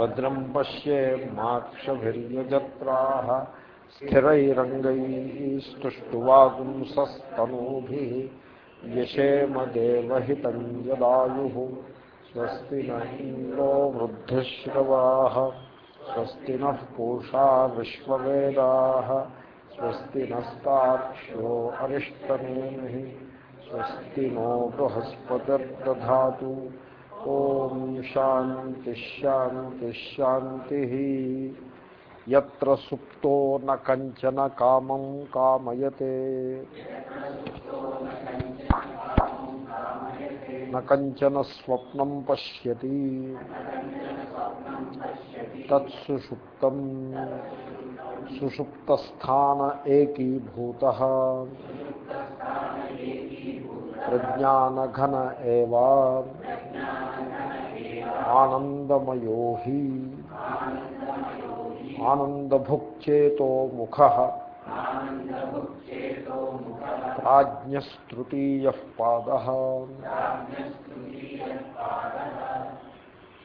भद्रं पश्ये माक्षभिर्यजत्राः, स्थिरैरङ्गैः स्तुष्टुवागुंसस्तनूभिः यशेम स्वस्ति न इन्द्रो स्वस्ति नः पूषा विश्ववेदाः, स्वस्ति स्वस्ति नो बृहस्पतिर्दधातु। శాంతి శాంతి శాంతి ఎత్ర సుప్తో న కంచన కామం కామయతే న కంచన స్వప్నం పశ్యతి తత్సుషుప్తం సుషుప్తస్థాన ఏకీభూత ప్రజ్ఞానఘన ఏవా ఆనందమయో హి ఆనందభుక్చేతో ముఖ. ప్రాజ్ఞస్తృతీయ పాద.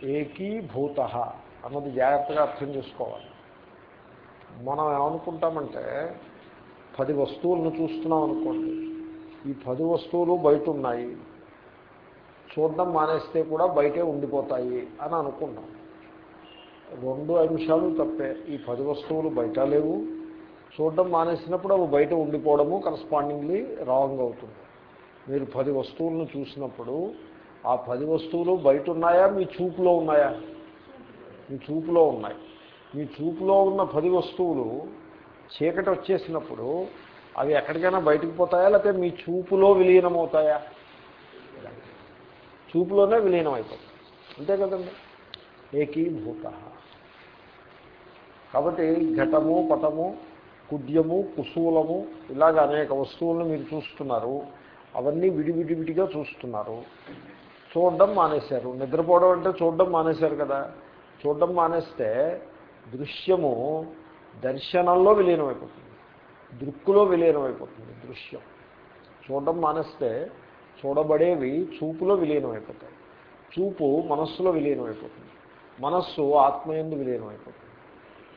ఏకీభూత అన్నది జాగ్రత్తగా అర్థం చేసుకోవాలి. మనం ఏమనుకుంటామంటే పది వస్తువులను చూస్తున్నాం అనుకోండి. ఈ పది వస్తువులు బయట ఉన్నాయి. చూడడం మానేస్తే కూడా బయటే ఉండిపోతాయి అని అనుకున్నాం. రెండు అంశాలు తప్పే. ఈ పది వస్తువులు బయట లేవు. చూడడం మానేసినప్పుడు అవి బయట ఉండిపోవడము కరస్పాండింగ్లీ రాంగ్ అవుతుంది. మీరు పది వస్తువులను చూసినప్పుడు ఆ పది వస్తువులు బయట ఉన్నాయా? మీ చూపులో ఉన్నాయా? మీ చూపులో ఉన్నాయి. మీ చూపులో ఉన్న పది వస్తువులు చీకటి వచ్చేసినప్పుడు అవి ఎక్కడికైనా బయటకు పోతాయా? లేకపోతే మీ చూపులో విలీనమవుతాయా? చూపులోనే విలీనం అయిపోతుంది అంతే కదండి? ఏకీభూత. కాబట్టి ఘటము పటము కుడ్యము కుశూలము ఇలాగ అనేక వస్తువులను మీరు చూస్తున్నారు. అవన్నీ విడివిడివిడిగా చూస్తున్నారు. చూడడం మానేశారు. నిద్రపోవడం అంటే చూడడం మానేశారు కదా. చూడడం మానేస్తే దృశ్యము దర్శనంలో విలీనమైపోతుంది. దృక్కులో విలీనమైపోతుంది దృశ్యం. చూడడం మానేస్తే చూడబడేవి చూపులో విలీనమైపోతాయి. చూపు మనస్సులో విలీనమైపోతుంది. మనస్సు ఆత్మయందు విలీనమైపోతుంది.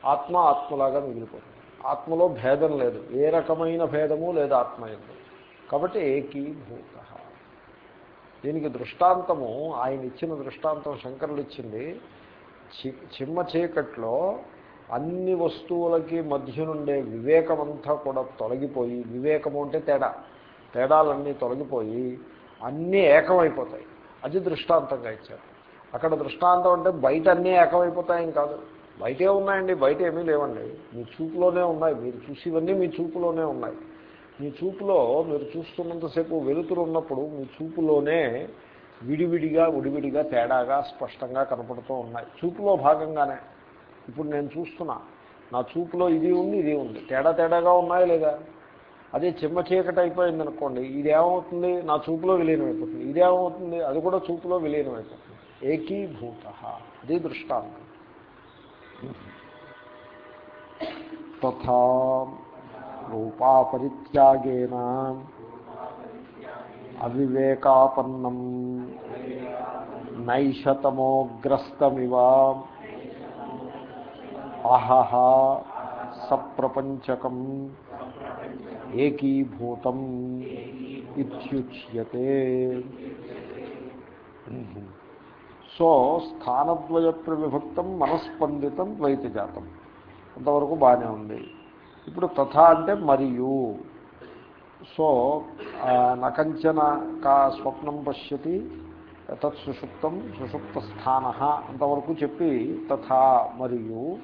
ఆత్మ ఆత్మలాగా మిగిలిపోతుంది. ఆత్మలో భేదం లేదు. ఏ రకమైన భేదము లేదు ఆత్మయందు. కాబట్టి ఏకీభూత. దీనికి దృష్టాంతము ఆయన ఇచ్చిన దృష్టాంతం శంకరులు ఇచ్చింది చి చిమ్మ చీకట్లో అన్ని వస్తువులకి మధ్య నుండే వివేకమంతా కూడా తొలగిపోయి వివేకము అంటే తేడా. తేడాలన్నీ తొలగిపోయి అన్నీ ఏకమైపోతాయి. అది దృష్టాంతంగా ఇచ్చారు. అక్కడ దృష్టాంతం అంటే బయట అన్నీ ఏకమైపోతాయని కాదు. బయటే ఉన్నాయండి బయట ఏమీ లేవండి. మీ చూపులోనే ఉన్నాయి. మీరు చూసేవన్నీ మీ చూపులోనే ఉన్నాయి. మీ చూపులో మీరు చూస్తున్నంతసేపు వెలుతురు ఉన్నప్పుడు మీ చూపులోనే విడివిడిగా విడివిడిగా తేడాగా స్పష్టంగా కనపడుతూ ఉన్నాయి. చూపులో భాగంగానే. ఇప్పుడు నేను చూస్తున్నా. నా చూపులో ఇది ఉంది ఇది ఉంది. తేడా తేడాగా ఉన్నాయా లేదా? అదే చిమ్మ చీకటి అయిపోయింది అనుకోండి ఇదేమవుతుంది? నా చూపులో విలీనమైపోతుంది ఇదేమవుతుంది? అది కూడా చూపులో విలీనమైపోతుంది ఏకీభూత. అది దృష్టాంతం. తథా రూపాపరిత్యాగేన అవివేకాపన్నం నైషతమోగ్రస్తమివ. అహహ సప్రపంచకం ఏకీభూతం ఇత్యుచ్యతే. సో స్థానద్వయ ప్రవిభక్తం మనస్పందితం ద్వైతజాతం. అంతవరకు బాగానే ఉంది. ఇప్పుడు తథా అంటే మరియు. సో నకంచన కా స్వప్నం పశ్యతి తత్ సుషుప్తం సుషుప్త స్థాన అంతవరకు చెప్పి తథా మరియు.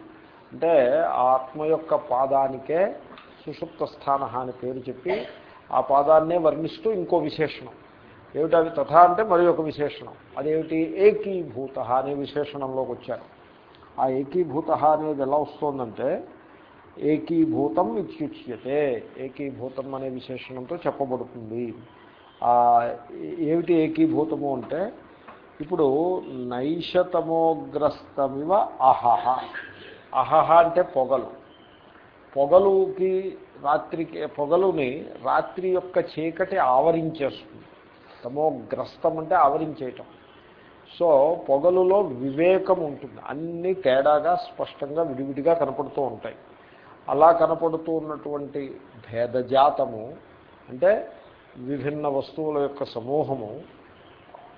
అంటే ఆత్మ యొక్క పాదానికే సుషుప్త స్థాన అని పేరు చెప్పి ఆ పాదాన్నే వర్ణిస్తూ ఇంకో విశేషణం. ఏమిటది తథా అంటే మరి ఒక విశేషణం. అదేమిటి? ఏకీభూత అనే విశేషణంలోకి వచ్చారు. ఆ ఏకీభూత అనేది ఎలా వస్తుందంటే ఏకీభూతం ఇత్యుచ్యతే. ఏకీభూతం అనే విశేషణంతో చెప్పబడుతుంది. ఏమిటి ఏకీభూతము అంటే ఇప్పుడు నైషతమోగ్రస్తమివ అహహ. అహహ అంటే పొగలు. పొగలుకి రాత్రికి పొగలుని రాత్రి యొక్క చీకటి ఆవరించేస్తుంది. తమోగ్రస్తం అంటే ఆవరించేయటం. సో పొగలులో వివేకం ఉంటుంది. అన్నీ తేడాగా స్పష్టంగా విడివిడిగా కనపడుతూ ఉంటాయి. అలా కనపడుతూ ఉన్నటువంటి భేదజాతము అంటే విభిన్న వస్తువుల యొక్క సమూహము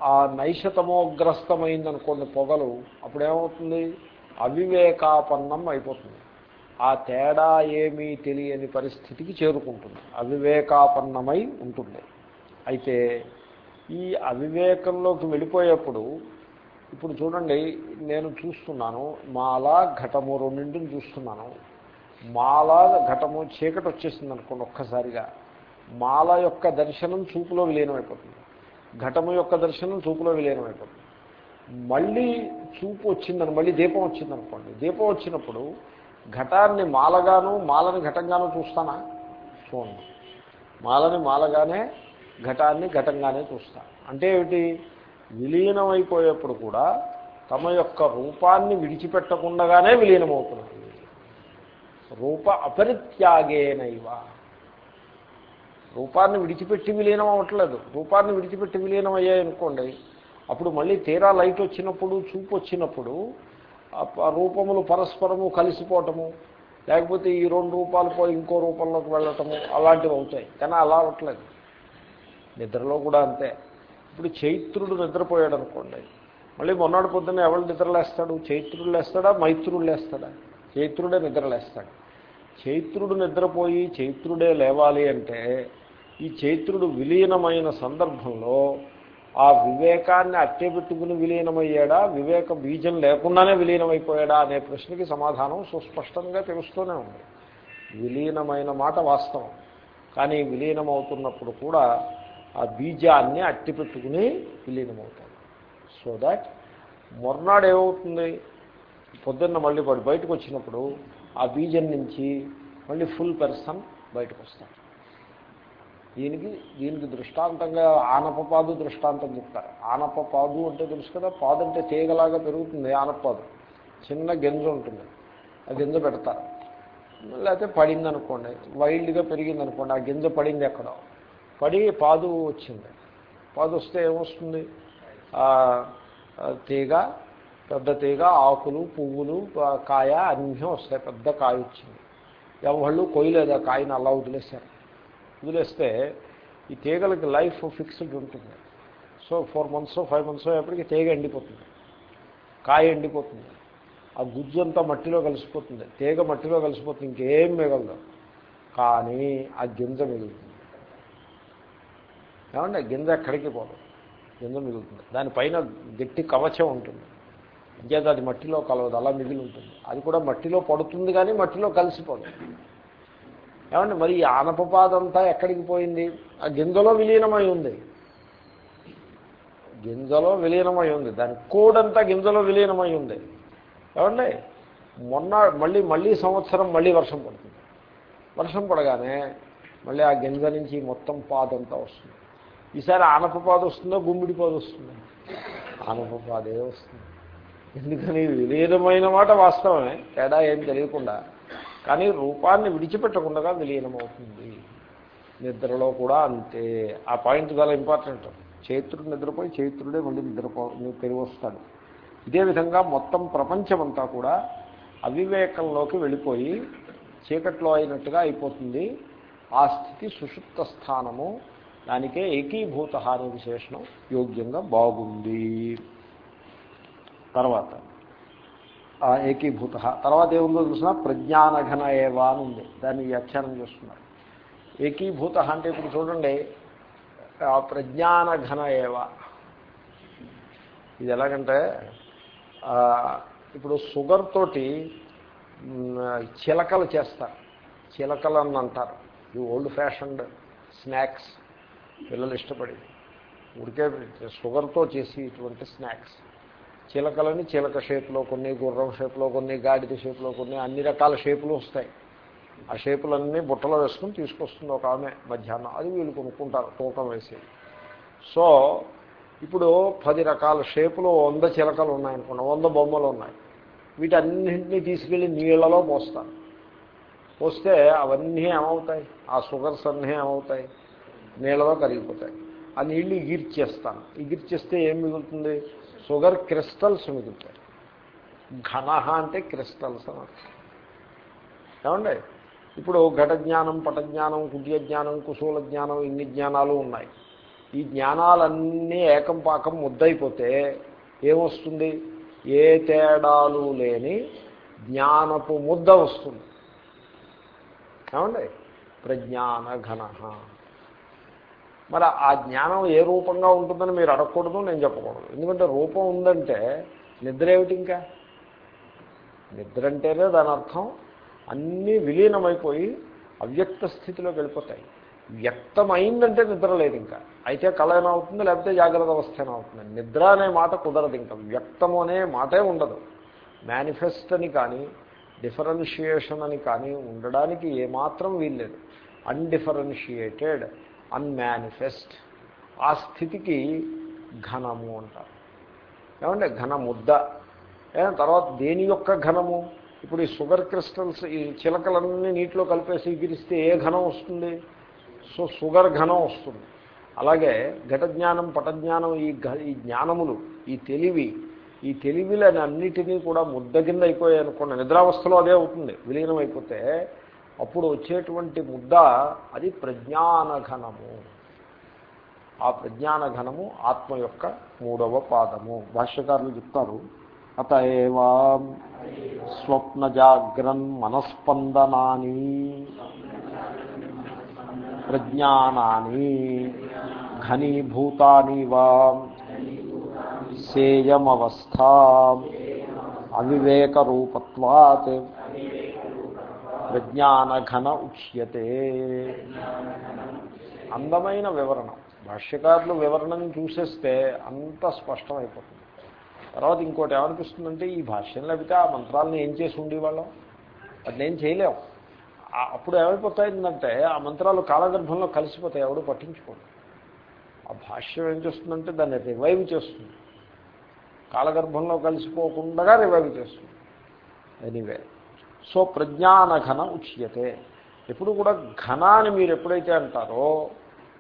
ఆ నైషతమోగ్రస్తమైందనుకోండి పొగలు అప్పుడేమవుతుంది? అవివేకాపన్నం అయిపోతుంది. ఆ తేడా ఏమీ తెలియని పరిస్థితికి చేరుకుంటుంది. అవివేకాపన్నమై ఉంటుంది. అయితే ఈ అవివేకంలోకి వెళ్ళిపోయేప్పుడు ఇప్పుడు చూడండి నేను చూస్తున్నాను మాల ఘటము రెండింటిని చూస్తున్నాను. మాల ఘటము చీకటి వచ్చేసింది అనుకోండి ఒక్కసారిగా. మాల యొక్క దర్శనం చూపులో విలీనమైపోతుంది. ఘటము యొక్క దర్శనం చూపులో విలీనమైపోతుంది. మళ్ళీ చూపు వచ్చిందని మళ్ళీ దీపం వచ్చిందనుకోండి. దీపం వచ్చినప్పుడు ఘటాన్ని మాలగాను మాలని ఘటంగాను చూస్తానా? చూడండి మాలని మాలగానే ఘటాన్ని ఘటంగానే చూస్తాను అంటే ఏమిటి? విలీనమైపోయేప్పుడు కూడా తమ యొక్క రూపాన్ని విడిచిపెట్టకుండానే విలీనమవుతున్నారు. రూప అపరిత్యాగేనైవ. రూపాన్ని విడిచిపెట్టి విలీనం అవ్వట్లేదు రూపాన్ని విడిచిపెట్టి విలీనం అయ్యాయనుకోండి అప్పుడు మళ్ళీ తీరా లైట్ వచ్చినప్పుడు చూపు వచ్చినప్పుడు రూపములు పరస్పరము కలిసిపోవటము లేకపోతే ఈ రెండు రూపాలు పోయి ఇంకో రూపంలోకి వెళ్ళటము అలాంటివి అవుతాయి. కానీ అలా అవ్వట్లేదు. నిద్రలో కూడా అంతే. ఇప్పుడు చైత్రుడు నిద్రపోయాడు అనుకోండి మళ్ళీ మొన్నటి పొద్దున్న ఎవరు నిద్రలేస్తాడు? చైత్రుడు లేస్తాడా? మైత్రుడు లేస్తాడా? చైత్రుడే నిద్రలేస్తాడు. చైత్రుడు నిద్రపోయి చైత్రుడే లేవాలి అంటే ఈ చైత్రుడు విలీనమైన సందర్భంలో ఆ వివేకాన్ని అట్టెపెట్టుకుని విలీనమయ్యాడా? వివేక బీజం లేకుండానే విలీనమైపోయాడా అనే ప్రశ్నకి సమాధానం సుస్పష్టంగా తెలుస్తూనే ఉంది. విలీనమైన మాట వాస్తవం. కానీ విలీనమవుతున్నప్పుడు కూడా ఆ బీజాన్ని అట్టిపెట్టుకుని విలీనమవుతాడు. సో దాట్ మొర్నాడు ఏమవుతుంది పొద్దున్న మళ్ళీ వాడు బయటకు వచ్చినప్పుడు ఆ బీజం నుంచి మళ్ళీ ఫుల్ పర్సన్ బయటకు వస్తాడు దీనికి దీనికి దృష్టాంతంగా ఆనపపాదు దృష్టాంతం చెప్తారు. ఆనపపాదు అంటే తెలుసు కదా? పాదు అంటే తీగలాగా పెరుగుతుంది ఆనపాదు చిన్న గింజ ఉంటుంది. ఆ గింజ పెడతారు. లేకపోతే పడింది అనుకోండి వైల్డ్గా పెరిగింది అనుకోండి ఆ గింజ పడింది ఎక్కడో. పడి పాదు వచ్చింది. పాదు వస్తే ఏమొస్తుంది? తీగ పెద్ద తీగ ఆకులు పువ్వులు కాయ అన్నీ వస్తాయి. పెద్ద కాయ వచ్చింది. ఎవళ్ళు కొయ్యలేదు ఆ కాయని అలా వదిలేశారు. వదిలేస్తే ఈ తీగలకి లైఫ్ ఫిక్స్డ్ ఉంటుంది. So four months five months ఎప్పటికీ తీగ ఎండిపోతుంది. కాయ ఎండిపోతుంది. ఆ గుజ్జు అంతా మట్టిలో కలిసిపోతుంది. తీగ మట్టిలో కలిసిపోతుంది. ఇంకేం మిగలదు. కానీ ఆ గింజ మిగులుతుంది. ఏమంటే గింజ ఎక్కడికి పోదు. గింజ మిగులుతుంది. దానిపైన గట్టి కవచం ఉంటుంది. ఇంకేత అది మట్టిలో కలవదు. అలా మిగిలి ఉంటుంది. అది కూడా మట్టిలో పడుతుంది కానీ మట్టిలో కలిసిపోదు. ఏమంటే మరి ఈ ఆనపపాదంతా ఎక్కడికి పోయింది? ఆ గింజలో విలీనమై ఉంది. గింజలో విలీనమై ఉంది. దాని కోడంతా గింజలో విలీనమై ఉంది. ఏమండి మొన్న మళ్ళీ మళ్ళీ సంవత్సరం మళ్ళీ వర్షం పడుతుంది. వర్షం పడగానే మళ్ళీ ఆ గింజ నుంచి మొత్తం పాదంతా వస్తుంది. ఈసారి ఆనపపాదు వస్తుందో గుమ్మిడి పాదు వస్తుందో? ఆనపపాదే వస్తుంది. ఎందుకని? విలీనమైన మాట వాస్తవమే. తేడా ఏం తెలియకుండా కానీ రూపాన్ని విడిచిపెట్టకుండా విలీనమవుతుంది. నిద్రలో కూడా అంతే. ఆ పాయింట్ చాలా ఇంపార్టెంట్. చైత్రుడు నిద్రపోయి చైత్రుడే మళ్ళీ నిద్రపో తెలివస్తాడు వస్తాడు ఇదే విధంగా మొత్తం ప్రపంచమంతా కూడా అవివేకంలోకి వెళ్ళిపోయి చీకట్లో అయినట్టుగా అయిపోతుంది. ఆ స్థితి సుషుప్త స్థానము. దానికే ఏకీభూత హాని విశేషణం. యోగ్యంగా బాగుంది. తర్వాత ఏకీభూత. తర్వాత ఏముందో చూసినా ప్రజ్ఞానఘన ఏవా అని ఉంది. దాన్ని వ్యాఖ్యానం చేస్తున్నారు. ఏకీభూత అంటే ఇప్పుడు చూడండి ప్రజ్ఞానఘన ఏవా. ఇది ఎలాగంటే ఇప్పుడు షుగర్ తోటి చిలకలు చేస్తారు. చిలకలు అని అంటారు. ఈ ఓల్డ్ ఫ్యాషన్డ్ స్నాక్స్ పిల్లలు ఇష్టపడి ఉడికే షుగర్తో చేసి ఇటువంటి స్నాక్స్. చిలకలని చిలక షేప్లో కొన్ని గుర్రం షేప్లో కొన్ని గాడిద షేప్లో కొన్ని అన్ని రకాల షేపులు వస్తాయి. ఆ షేపులన్నీ బుట్టలో వేసుకుని తీసుకొస్తుంది ఒక ఆమె మధ్యాహ్నం. అది వీళ్ళు కొనుక్కుంటారు తూకం వేసి సో ఇప్పుడు పది రకాల షేపులు వంద చిలకలు ఉన్నాయనుకున్నా వంద బొమ్మలు ఉన్నాయి. వీటన్నింటినీ తీసుకెళ్ళి నీళ్ళలో పోస్తాను పోస్తే అవన్నీ ఏమవుతాయి? ఆ షుగర్స్ అన్నీ ఏమవుతాయి? నీళ్ళలో కరిగిపోతాయి. ఆ నీళ్ళు ఇగిర్చేస్తాను ఇగిర్చేస్తే ఏం మిగులుతుంది? షుగర్ క్రిస్టల్స్ మిగులుతాయి. ఘన అంటే క్రిస్టల్స్ అని అర్థం. ఏమండి? ఇప్పుడు ఘట జ్ఞానం పటజ్ఞానం జ్ఞానం జ్ఞానం కుశూల జ్ఞానం ఇన్ని జ్ఞానాలు ఉన్నాయి. ఈ జ్ఞానాలన్నీ ఏకం పాకం ముద్దయిపోతే ఏమొస్తుంది? ఏ తేడాలు లేని జ్ఞానపు ముద్ద వస్తుంది. ఏమండి? ప్రజ్ఞాన ఘన మరి ఆ జ్ఞానం ఏ రూపంగా ఉంటుందని మీరు అడగకూడదు నేను చెప్పకూడదు. ఎందుకంటే రూపం ఉందంటే నిద్ర ఏమిటి ఇంకా? నిద్ర అంటేనే దాని అర్థం అన్నీ విలీనమైపోయి అవ్యక్త స్థితిలోకి వెళ్ళిపోతాయి. వ్యక్తమైందంటే నిద్ర లేదు ఇంకా. అయితే కళ అయినా అవుతుంది లేకపోతే జాగ్రత్త అవస్థ అవుతుంది? నిద్ర అనే మాట కుదరదు ఇంకా. వ్యక్తము అనే మాటే ఉండదు. మేనిఫెస్ట్ అని కానీ డిఫరెన్షియేషన్ అని కానీ ఉండడానికి ఏమాత్రం వీల్లేదు. అన్డిఫరెన్షియేటెడ్ అన్మానిఫెస్ట్ ఆ స్థితికి ఘనము అంటారు. ఏమంటే ఘన ముద్ద. తర్వాత దేని యొక్క ఘనము? ఇప్పుడు ఈ షుగర్ క్రిస్టల్స్ ఈ చిలకలన్నీ నీటిలో కలిపేసి గిరిస్తే ఏ ఘనం వస్తుంది? సో షుగర్ ఘనం వస్తుంది. అలాగే ఘట జ్ఞానం పటజ్ఞానం ఈ ఈ జ్ఞానములు ఈ తెలివి ఈ తెలివిలని అన్నిటినీ కూడా ముద్ద కింద అయిపోయాయి అనుకోండి. నిద్రావస్థలో అదే అవుతుంది. విలీనం అయిపోతే అప్పుడు వచ్చేటువంటి ముద్ద అది ప్రజ్ఞానఘనము. ఆ ప్రజ్ఞానఘనము ఆత్మ యొక్క మూడవ పాదము. భాష్యకారులు చెప్తారు అత ఏవా స్వప్న జాగ్రన్ మనస్పందనాని ప్రజ్ఞానాని ఘనీభూతాని వా సేయమవస్థ అవివేకరూపత్వాత్. ప్రజ్ఞానఘన ఉచ్యతే. అందమైన వివరణ. భాష్యకారులు వివరణను చూసేస్తే అంత స్పష్టమైపోతుంది. తర్వాత ఇంకోటి ఏమనిపిస్తుందంటే ఈ భాష్యం లేకపోతే ఆ మంత్రాలను ఏం చేసి ఉండేవాళ్ళం? అది ఏం చేయలేం. అప్పుడు ఏమైపోతాయిందంటే ఆ మంత్రాలు కాలగర్భంలో కలిసిపోతాయి ఎవడు పట్టించుకోడు. ఆ భాష్యం ఏం చేస్తుందంటే దాన్ని రివైవ్ చేస్తుంది. కాలగర్భంలో కలిసిపోకుండా రివైవ్ చేస్తుంది. ఎనీవే సో ప్రజ్ఞానఘన ఉచ్యతే. ఎప్పుడు కూడా ఘన అని మీరు ఎప్పుడైతే అంటారో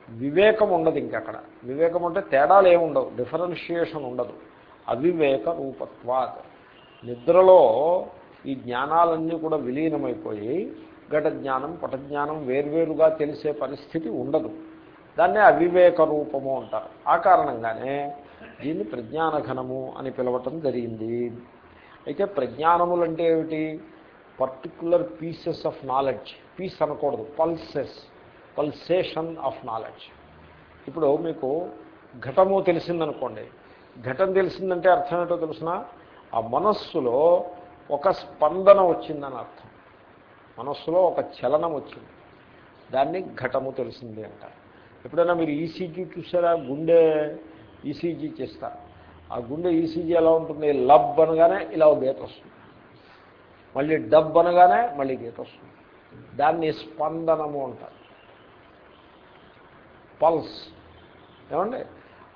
వివేకం ఉండదు ఇంకక్కడ వివేకం అంటే తేడాలు ఏమి ఉండవు డిఫరెన్షియేషన్ ఉండదు. అవివేక రూపత్వాత్. నిద్రలో ఈ జ్ఞానాలన్నీ కూడా విలీనమైపోయి ఘట జ్ఞానం పటజ్ఞానం వేర్వేరుగా తెలిసే పరిస్థితి ఉండదు. దాన్నే అవివేక రూపము అంటారు. ఆ కారణంగానే దీన్ని ప్రజ్ఞానఘనము అని పిలవటం జరిగింది. అయితే ప్రజ్ఞానములు అంటే ఏమిటి? Particular pieces of knowledge piece అనకూడదు. పల్సెస్ పల్సేషన్ ఆఫ్ నాలెడ్జ్ ఇప్పుడు మీకు ఘటము తెలిసిందనుకోండి. ఘటం తెలిసిందంటే అర్థం ఏంటో తెలిసిన? ఆ మనస్సులో ఒక స్పందన వచ్చిందని అర్థం. మనస్సులో ఒక చలనం వచ్చింది. దాన్ని ఘటము తెలిసింది అంటారు. ఎప్పుడైనా మీరు ఈసీజీ చూసారా? గుండె ఈసీజీ చేస్తారు. ఆ గుండె ఈసీజీ ఎలా ఉంటుంది? లబ్ అనగానే ఇలా ఒక గీత వస్తుంది. మళ్ళీ డబ్ అనగానే మళ్ళీ గీత వస్తుంది. దాన్ని స్పందనము అంటారు. పల్స్. ఏమండి?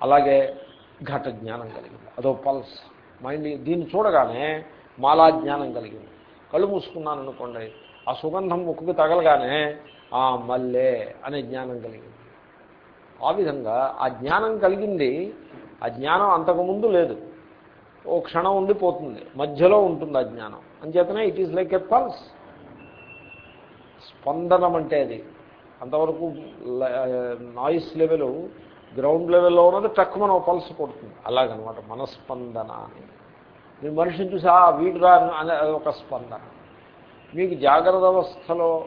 అలాగే ఘట జ్ఞానం కలిగింది. అదో పల్స్. మైండ్ దీన్ని చూడగానే మాలా జ్ఞానం కలిగింది. కళ్ళు మూసుకున్నాను అనుకోండి ఆ సుగంధం ముక్కుకు తగలగానే ఆ మల్లె అనే జ్ఞానం కలిగింది. ఆ విధంగా ఆ జ్ఞానం కలిగింది ఆ జ్ఞానం అంతకుముందు లేదు. ఓ క్షణం ఉండి పోతుంది మధ్యలో ఉంటుంది ఆ జ్ఞానం. అంచేతనే it is like a pulse స్పందనం అంటే అది. అంతవరకు నాయిస్ లెవెల్ గ్రౌండ్ లెవెల్లో ఉన్నది టక్ మనం పల్స్ కొడుతుంది. అలాగనమాట మనస్పందన అని. మీరు మనిషిని చూసి ఆ వీడురా అనే ఒక స్పందన. మీకు జాగ్రత్త అవస్థలో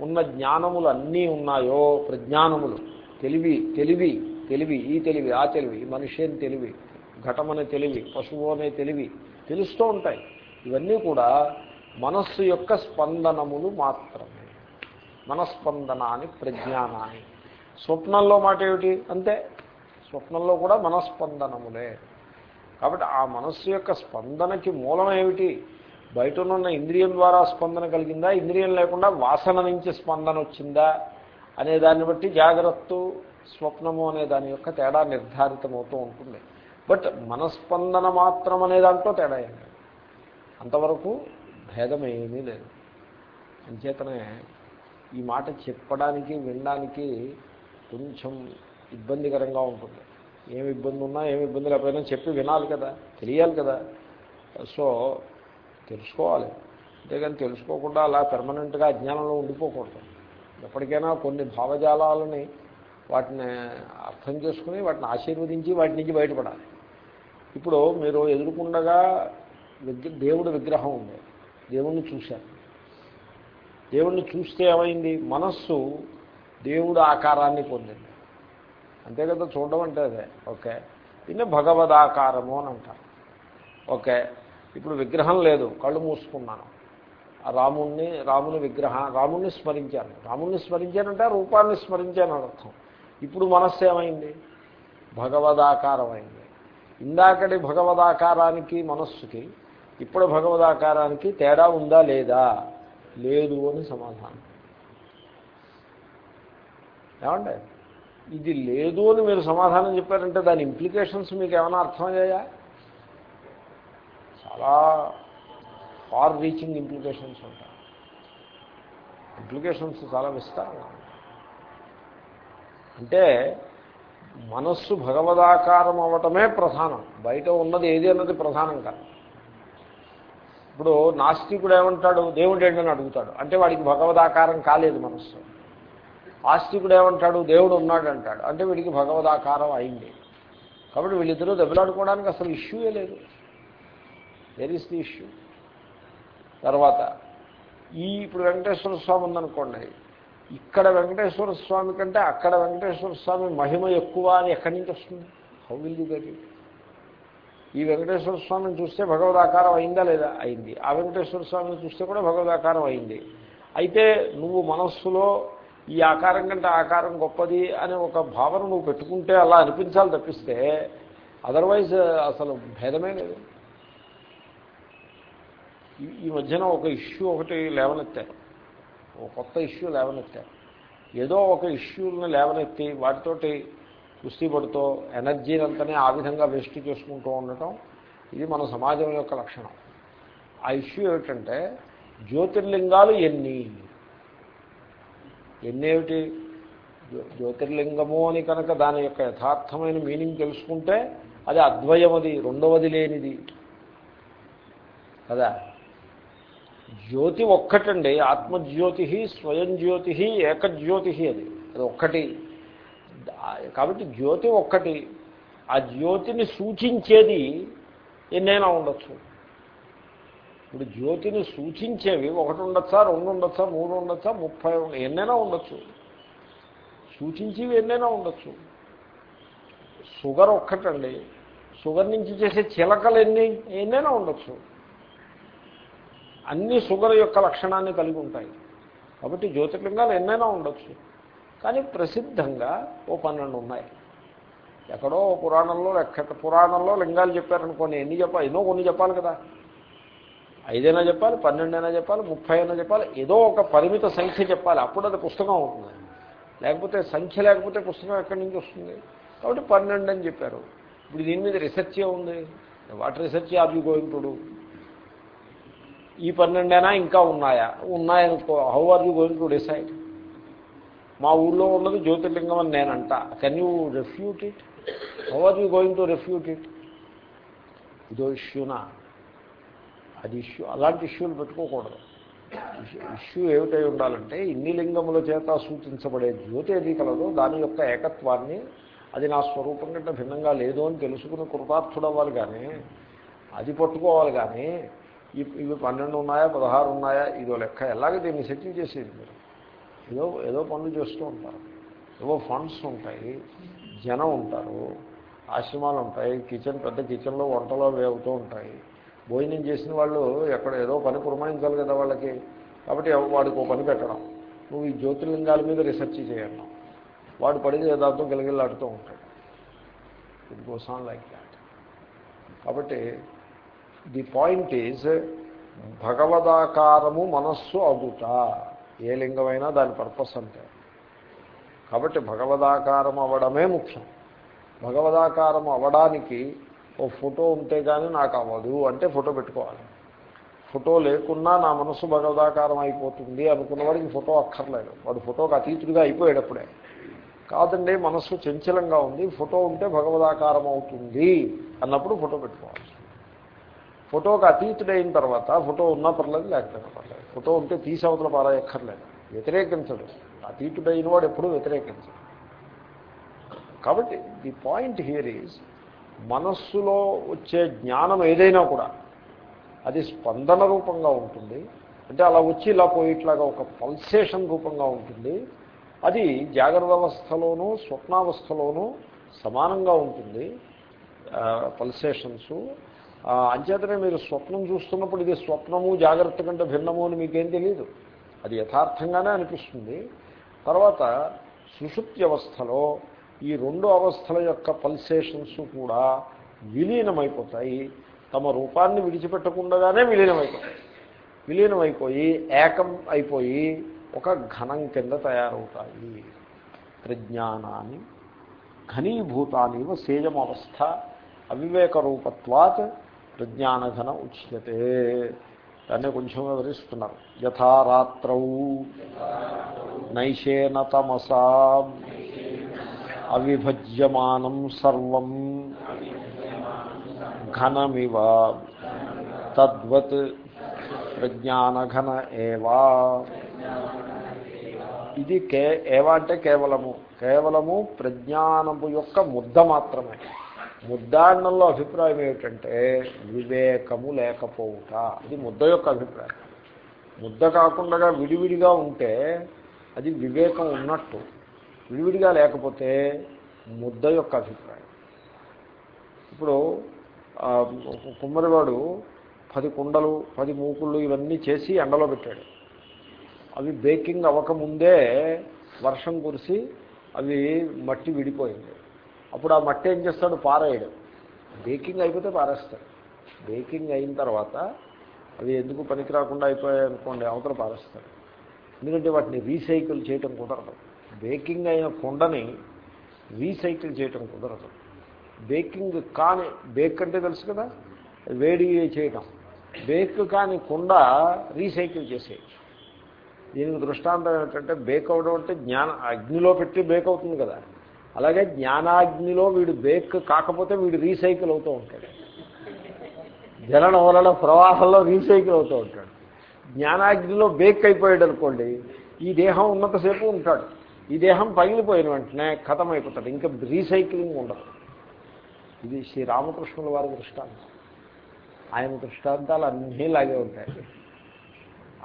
ఉన్న జ్ఞానములు అన్నీ ఉన్నాయో ప్రజ్ఞానములు. తెలివి తెలివి తెలివి ఈ తెలివి ఆ తెలివి ఈ మనిషి తెలివి? ఘటమనే తెలివి పశువు అనే తెలివి తెలుస్తూ ఉంటాయి. ఇవన్నీ కూడా మనస్సు యొక్క స్పందనములు మాత్రమే. మనస్పందనాన్ని ప్రజ్ఞానాన్ని. స్వప్నంలో మాట ఏమిటి? అంతే. స్వప్నంలో కూడా మనస్పందనములే. కాబట్టి ఆ మనస్సు యొక్క స్పందనకి మూలం ఏమిటి? బయటనున్న ఇంద్రియం ద్వారా స్పందన కలిగిందా? ఇంద్రియం లేకుండా వాసన నుంచి స్పందన వచ్చిందా? అనే దాన్ని బట్టి జాగ్రత్త స్వప్నము అనే దాని యొక్క తేడా నిర్ధారితమవుతూ ఉంటుంది. బట్ మనస్పందన మాత్రం అనే దాంట్లో తేడా ఏం అంతవరకు భేదం లేదు. అంచేతనే ఈ మాట చెప్పడానికి వినడానికి కొంచెం ఇబ్బందికరంగా ఉంటుంది. ఏమి ఇబ్బంది ఉన్నా ఏమి ఇబ్బంది లేకపోయినా చెప్పి వినాలి కదా తెలియాలి కదా. సో తెలుసుకోవాలి. అంతేగాని తెలుసుకోకుండా అలా పెర్మనెంట్గా అజ్ఞానంలో ఉండిపోకూడదు. ఎప్పటికైనా కొన్ని భావజాలాలని వాటిని అర్థం చేసుకుని వాటిని ఆశీర్వదించి వాటి నుంచి బయటపడాలి. ఇప్పుడు మీరు ఎదుర్కొండగా విగ్ర దేవుడి విగ్రహం ఉంది. దేవుణ్ణి చూశారు. దేవుణ్ణి చూస్తే ఏమైంది? మనస్సు దేవుడు ఆకారాన్ని పొందింది. అంతే కదా? చూడడం అంటే అదే. ఓకే. దీన్ని భగవదాకారము అని అంటారు. ఓకే. ఇప్పుడు విగ్రహం లేదు. కళ్ళు మూసుకున్నాను. ఆ రాముణ్ణి రాముని విగ్రహం రాముణ్ణి స్మరించాను. రాముణ్ణి స్మరించానంటే రూపాన్ని స్మరించాను అర్థం. ఇప్పుడు మనస్సు ఏమైంది? భగవదాకారమైంది. ఇందాకటి భగవదాకారానికి మనస్సుకి ఇప్పుడు భగవదాకారానికి తేడా ఉందా లేదా? లేదు అని సమాధానం. ఏమండి? ఇది లేదు అని మీరు సమాధానం చెప్పారంటే దాని ఇంప్లికేషన్స్ మీకు ఏమైనా అర్థమయ్యాయా? చాలా ఫార్ రీచింగ్ ఇంప్లికేషన్స్ ఉంటాయి. ఇంప్లికేషన్స్ చాలా విస్తారంగా అంటే మనస్సు భగవదాకారం అవ్వటమే ప్రధానం. బయట ఉన్నది ఏది అన్నది ప్రధానం కాదు. ఇప్పుడు నాస్తికుడు ఏమంటాడు? దేవుడు ఏంటని అడుగుతాడు. అంటే వాడికి భగవదాకారం కాలేదు మనస్సు. ఆస్తికుడు ఏమంటాడు? దేవుడు ఉన్నాడు అంటాడు. అంటే వీడికి భగవదాకారం అయింది. కాబట్టి వీళ్ళిద్దరూ దెబ్బలాడుకోవడానికి అసలు ఇష్యూయే లేదు. దేర్ ఇస్ ది ఇష్యూ తర్వాత ఈ ఇప్పుడు వెంకటేశ్వర స్వామి ఉందనుకోండి. ఇక్కడ వెంకటేశ్వర స్వామి కంటే అక్కడ వెంకటేశ్వర స్వామి మహిమ ఎక్కువ అని ఎక్కడి నుంచి వస్తుంది? How will you get it? ఈ వెంకటేశ్వర స్వామిని చూస్తే భగవదాకారం అయిందా లేదా? అయింది. ఆ వెంకటేశ్వర స్వామిని చూస్తే కూడా భగవదాకారం అయింది. అయితే నువ్వు మనస్సులో ఈ ఆకారం కంటే ఆకారం గొప్పది అనే ఒక భావన నువ్వు పెట్టుకుంటే అలా అనిపించాలి తప్పిస్తే అదర్వైజ్ అసలు భేదమే లేదు. ఈ- మధ్యన ఒక ఇష్యూ ఒకటి లేవనెత్తారు ఒక కొత్త ఇష్యూ లేవనెత్తారు ఏదో ఒక ఇష్యూని లేవనెత్తి వాటితోటి కుస్తీ పడుతూ ఎనర్జీని అంతనే ఆ విధంగా వేస్ట్ చేసుకుంటూ ఉండటం ఇది మన సమాజం యొక్క లక్షణం. ఆ ఇష్యూ ఏమిటంటే జ్యోతిర్లింగాలు ఎన్ని? ఎన్నేమిటి? జ్యోతిర్లింగము అని కనుక దాని యొక్క యథార్థమైన మీనింగ్ తెలుసుకుంటే అది అద్వయమది రెండవది లేనిది. కదా? జ్యోతి ఒక్కటండి ఆత్మజ్యోతి స్వయం జ్యోతి ఏకజ్యోతి అది. అది ఒక్కటి. కాబట్టి జ్యోతి ఒక్కటి. ఆ జ్యోతిని సూచించేది ఎన్నైనా ఉండొచ్చు. ఇప్పుడు జ్యోతిని సూచించేవి ఒకటి ఉండొచ్చా రెండు ఉండొచ్చా మూడు ఉండొచ్చా ముప్పై ఎన్నైనా ఉండొచ్చు. సూచించేవి ఎన్నైనా ఉండొచ్చు. షుగర్ ఒక్కటండి. షుగర్ నుంచి చేసే చిలకలు ఎన్ని? ఎన్నైనా ఉండొచ్చు. అన్ని షుగర్ యొక్క లక్షణాన్ని కలిగి ఉంటాయి. కాబట్టి జ్యోతిర్లింగాలు ఎన్నైనా ఉండొచ్చు. కానీ ప్రసిద్ధంగా ఓ పన్నెండు ఉన్నాయి. ఎక్కడో ఓ పురాణంలో ఎక్కడ పురాణంలో లింగాలు చెప్పారనుకోండి ఎన్ని చెప్పాలి ఎన్నో కొన్ని చెప్పాలి కదా. ఐదైనా చెప్పాలి పన్నెండైనా చెప్పాలి ముప్పై అయినా చెప్పాలి ఏదో ఒక పరిమిత సంఖ్య చెప్పాలి. అప్పుడు అది పుస్తకం అవుతుంది. లేకపోతే సంఖ్య లేకపోతే పుస్తకం ఎక్కడి నుంచి వస్తుంది? కాబట్టి పన్నెండు అని చెప్పారు. ఇప్పుడు దీని మీద రీసెర్చ్ ఉంది? What research are you going to do? ఈ పన్నెండైనా? ఇంకా ఉన్నాయా? ఉన్నాయనుకో how are you going to decide మా ఊళ్ళో ఉన్నది జ్యోతిర్లింగం అని నేనంట. Can you refute it how are you going to refute it ఇదో ఇష్యూనా అది ఇష్యూ అలాంటి ఇష్యూలు పెట్టుకోకూడదు. ఇష్యూ- ఏమిటై ఉండాలంటే ఇన్ని లింగముల చేత సూచించబడే జ్యోతి ఏది కలదో. దాని యొక్క ఏకత్వాన్ని అది నా స్వరూపం కంటే భిన్నంగా లేదు అని తెలుసుకుని కృతార్థుడవ్వాలి కానీ అది పట్టుకోవాలి కానీ ఇవి పన్నెండు ఉన్నాయా పదహారు ఉన్నాయా ఇదో లెక్క. ఎలాగ దీన్ని సెటిల్ చేసేది మీరు. ఏదో ఏదో పనులు చేస్తూ ఉంటారు. ఏవో ఫండ్స్ ఉంటాయి జనం ఉంటారు ఆశ్రమాలు ఉంటాయి కిచెన్ పెద్ద కిచెన్లో వంటలో అవుతూ ఉంటాయి. భోజనం చేసిన వాళ్ళు ఎక్కడ ఏదో పని పురమాయించాలి కదా వాళ్ళకి. కాబట్టి వాడికి ఓ పని పెట్టడం. నువ్వు ఈ జ్యోతిర్లింగాల మీద రీసెర్చ్ చేయడం. వాడు పడితే దాంతో గిలగిల్లాడుతూ ఉంటాడు. It goes on like that కాబట్టి ది పాయింట్ ఈజ్ భగవదాకారము మనస్సు అగుట. ఏ లింగమైనా దాని పర్పస్ అంతే. కాబట్టి భగవదాకారం అవ్వడమే ముఖ్యం. భగవదాకారం అవ్వడానికి ఓ ఫోటో ఉంటే కానీ నాకు అవ్వదు అంటే ఫోటో పెట్టుకోవాలి. ఫోటో లేకున్నా నా మనస్సు భగవదాకారం అయిపోతుంది అనుకున్న వాడికి ఫోటో అక్కర్లేదు. వాడు ఫోటోకి అతీతుడిగా అయిపోయేటప్పుడే. కాదండి మనస్సు చంచలంగా ఉంది. ఫోటో ఉంటే భగవదాకారం అవుతుంది అన్నప్పుడు ఫోటో పెట్టుకోవాలి. ఫోటోకి అతీతుడైన తర్వాత ఫోటో ఉన్నా పర్లేదు లేకపోయినా పర్లేదు. ఫోటో ఉంటే తీసి అవతల పారాయక్కర్లేదు వ్యతిరేకించడు. అతీతుడైన వాడు ఎప్పుడూ వ్యతిరేకించడు. కాబట్టి ది పాయింట్ హియర్ ఈజ్ మనస్సులో వచ్చే జ్ఞానం ఏదైనా కూడా అది స్పందన రూపంగా ఉంటుంది. అంటే అలా వచ్చి ఇలా పోయిట్లాగా ఒక పల్సేషన్ రూపంగా ఉంటుంది. అది జాగ్రత్త అవస్థలోనూ స్వప్నావస్థలోనూ సమానంగా ఉంటుంది. పల్సేషన్స్ అంచేతనే మీరు స్వప్నం చూస్తున్నప్పుడు ఇది స్వప్నము జాగ్రత్త కంటే భిన్నము అని మీకేం తెలియదు అది యథార్థంగానే అనిపిస్తుంది. తర్వాత సుషుప్తి అవస్థలో ఈ రెండు అవస్థల యొక్క పల్సేషన్స్ కూడా విలీనమైపోతాయి. తమ రూపాన్ని విడిచిపెట్టకుండానే విలీనమైపోతాయి. విలీనమైపోయి ఏకం అయిపోయి ఒక ఘనం కింద తయారవుతాయి. ప్రజ్ఞానాన్ని ఘనీభూతానివ సేయమవస్థ అవివేక రూపత్వాత్ ప్రజ్ఞానఘన ఉచ్యతే. దాన్ని కొంచెం వివరిస్తున్నారు. యథారాత్రౌ నైషేన తమసా అవిభజ్యమానం సర్వం ఘనమివ తద్వత్ ప్రజ్ఞానఘన ఏవా. ఇది కే ఏవా అంటే కేవలము. కేవలము ప్రజ్ఞానము యొక్క ముద్ద మాత్రమే. ముద్దాండంలో అభిప్రాయం ఏమిటంటే వివేకము లేకపోవుట. అది ముద్ద యొక్క అభిప్రాయం. ముద్ద కాకుండా విడివిడిగా ఉంటే అది వివేకం ఉన్నట్టు. విడివిడిగా లేకపోతే ముద్ద యొక్క అభిప్రాయం. ఇప్పుడు కుమ్మరివాడు పది కుండలు పది మూకుళ్ళు ఇవన్నీ చేసి ఎండలో పెట్టాడు. అవి బేకింగ్ అవ్వకముందే వర్షం కురిసి అవి మట్టి విడిపోయింది. అప్పుడు ఆ మట్టి ఏం చేస్తాడు? పారేయడు. బేకింగ్ అయిపోతే పారేస్తాడు. బేకింగ్ అయిన తర్వాత అవి ఎందుకు పనికి రాకుండా అయిపోయాయి అనుకోండి అవతల పారేస్తాడు. ఎందుకంటే వాటిని రీసైకిల్ చేయటం కుదరదు. బేకింగ్ అయిన కుండని రీసైకిల్ చేయటం కుదరదు. బేకింగ్ కాని బేక్ అంటే తెలుసు కదా? వేడి చేయటం. బేక్ కాని కుండ రీసైకిల్ చేసేయచ్చు. దీనికి దృష్టాంతం ఏంటంటే బేక్ అవడం అంటే జ్ఞాన అగ్నిలో పెట్టి బేక్ అవుతుంది కదా? అలాగే జ్ఞానాగ్నిలో వీడు బేక్ కాకపోతే వీడు రీసైకిల్ అవుతూ ఉంటాడు. జలన వలన ప్రవాహంలో రీసైకిల్ అవుతూ ఉంటాడు. జ్ఞానాగ్నిలో బేక్ అయిపోయాడు అనుకోండి ఈ దేహం ఉన్నంతసేపు ఉంటాడు. ఈ దేహం పగిలిపోయిన వెంటనే ఖతం అయిపోతాడు ఇంకా రీసైక్లింగ్ ఉండదు. ఇది శ్రీ రామకృష్ణుల వారి దృష్టాంతం. ఆయన దృష్టాంతాలు అన్నీ లాగే ఉంటాయి.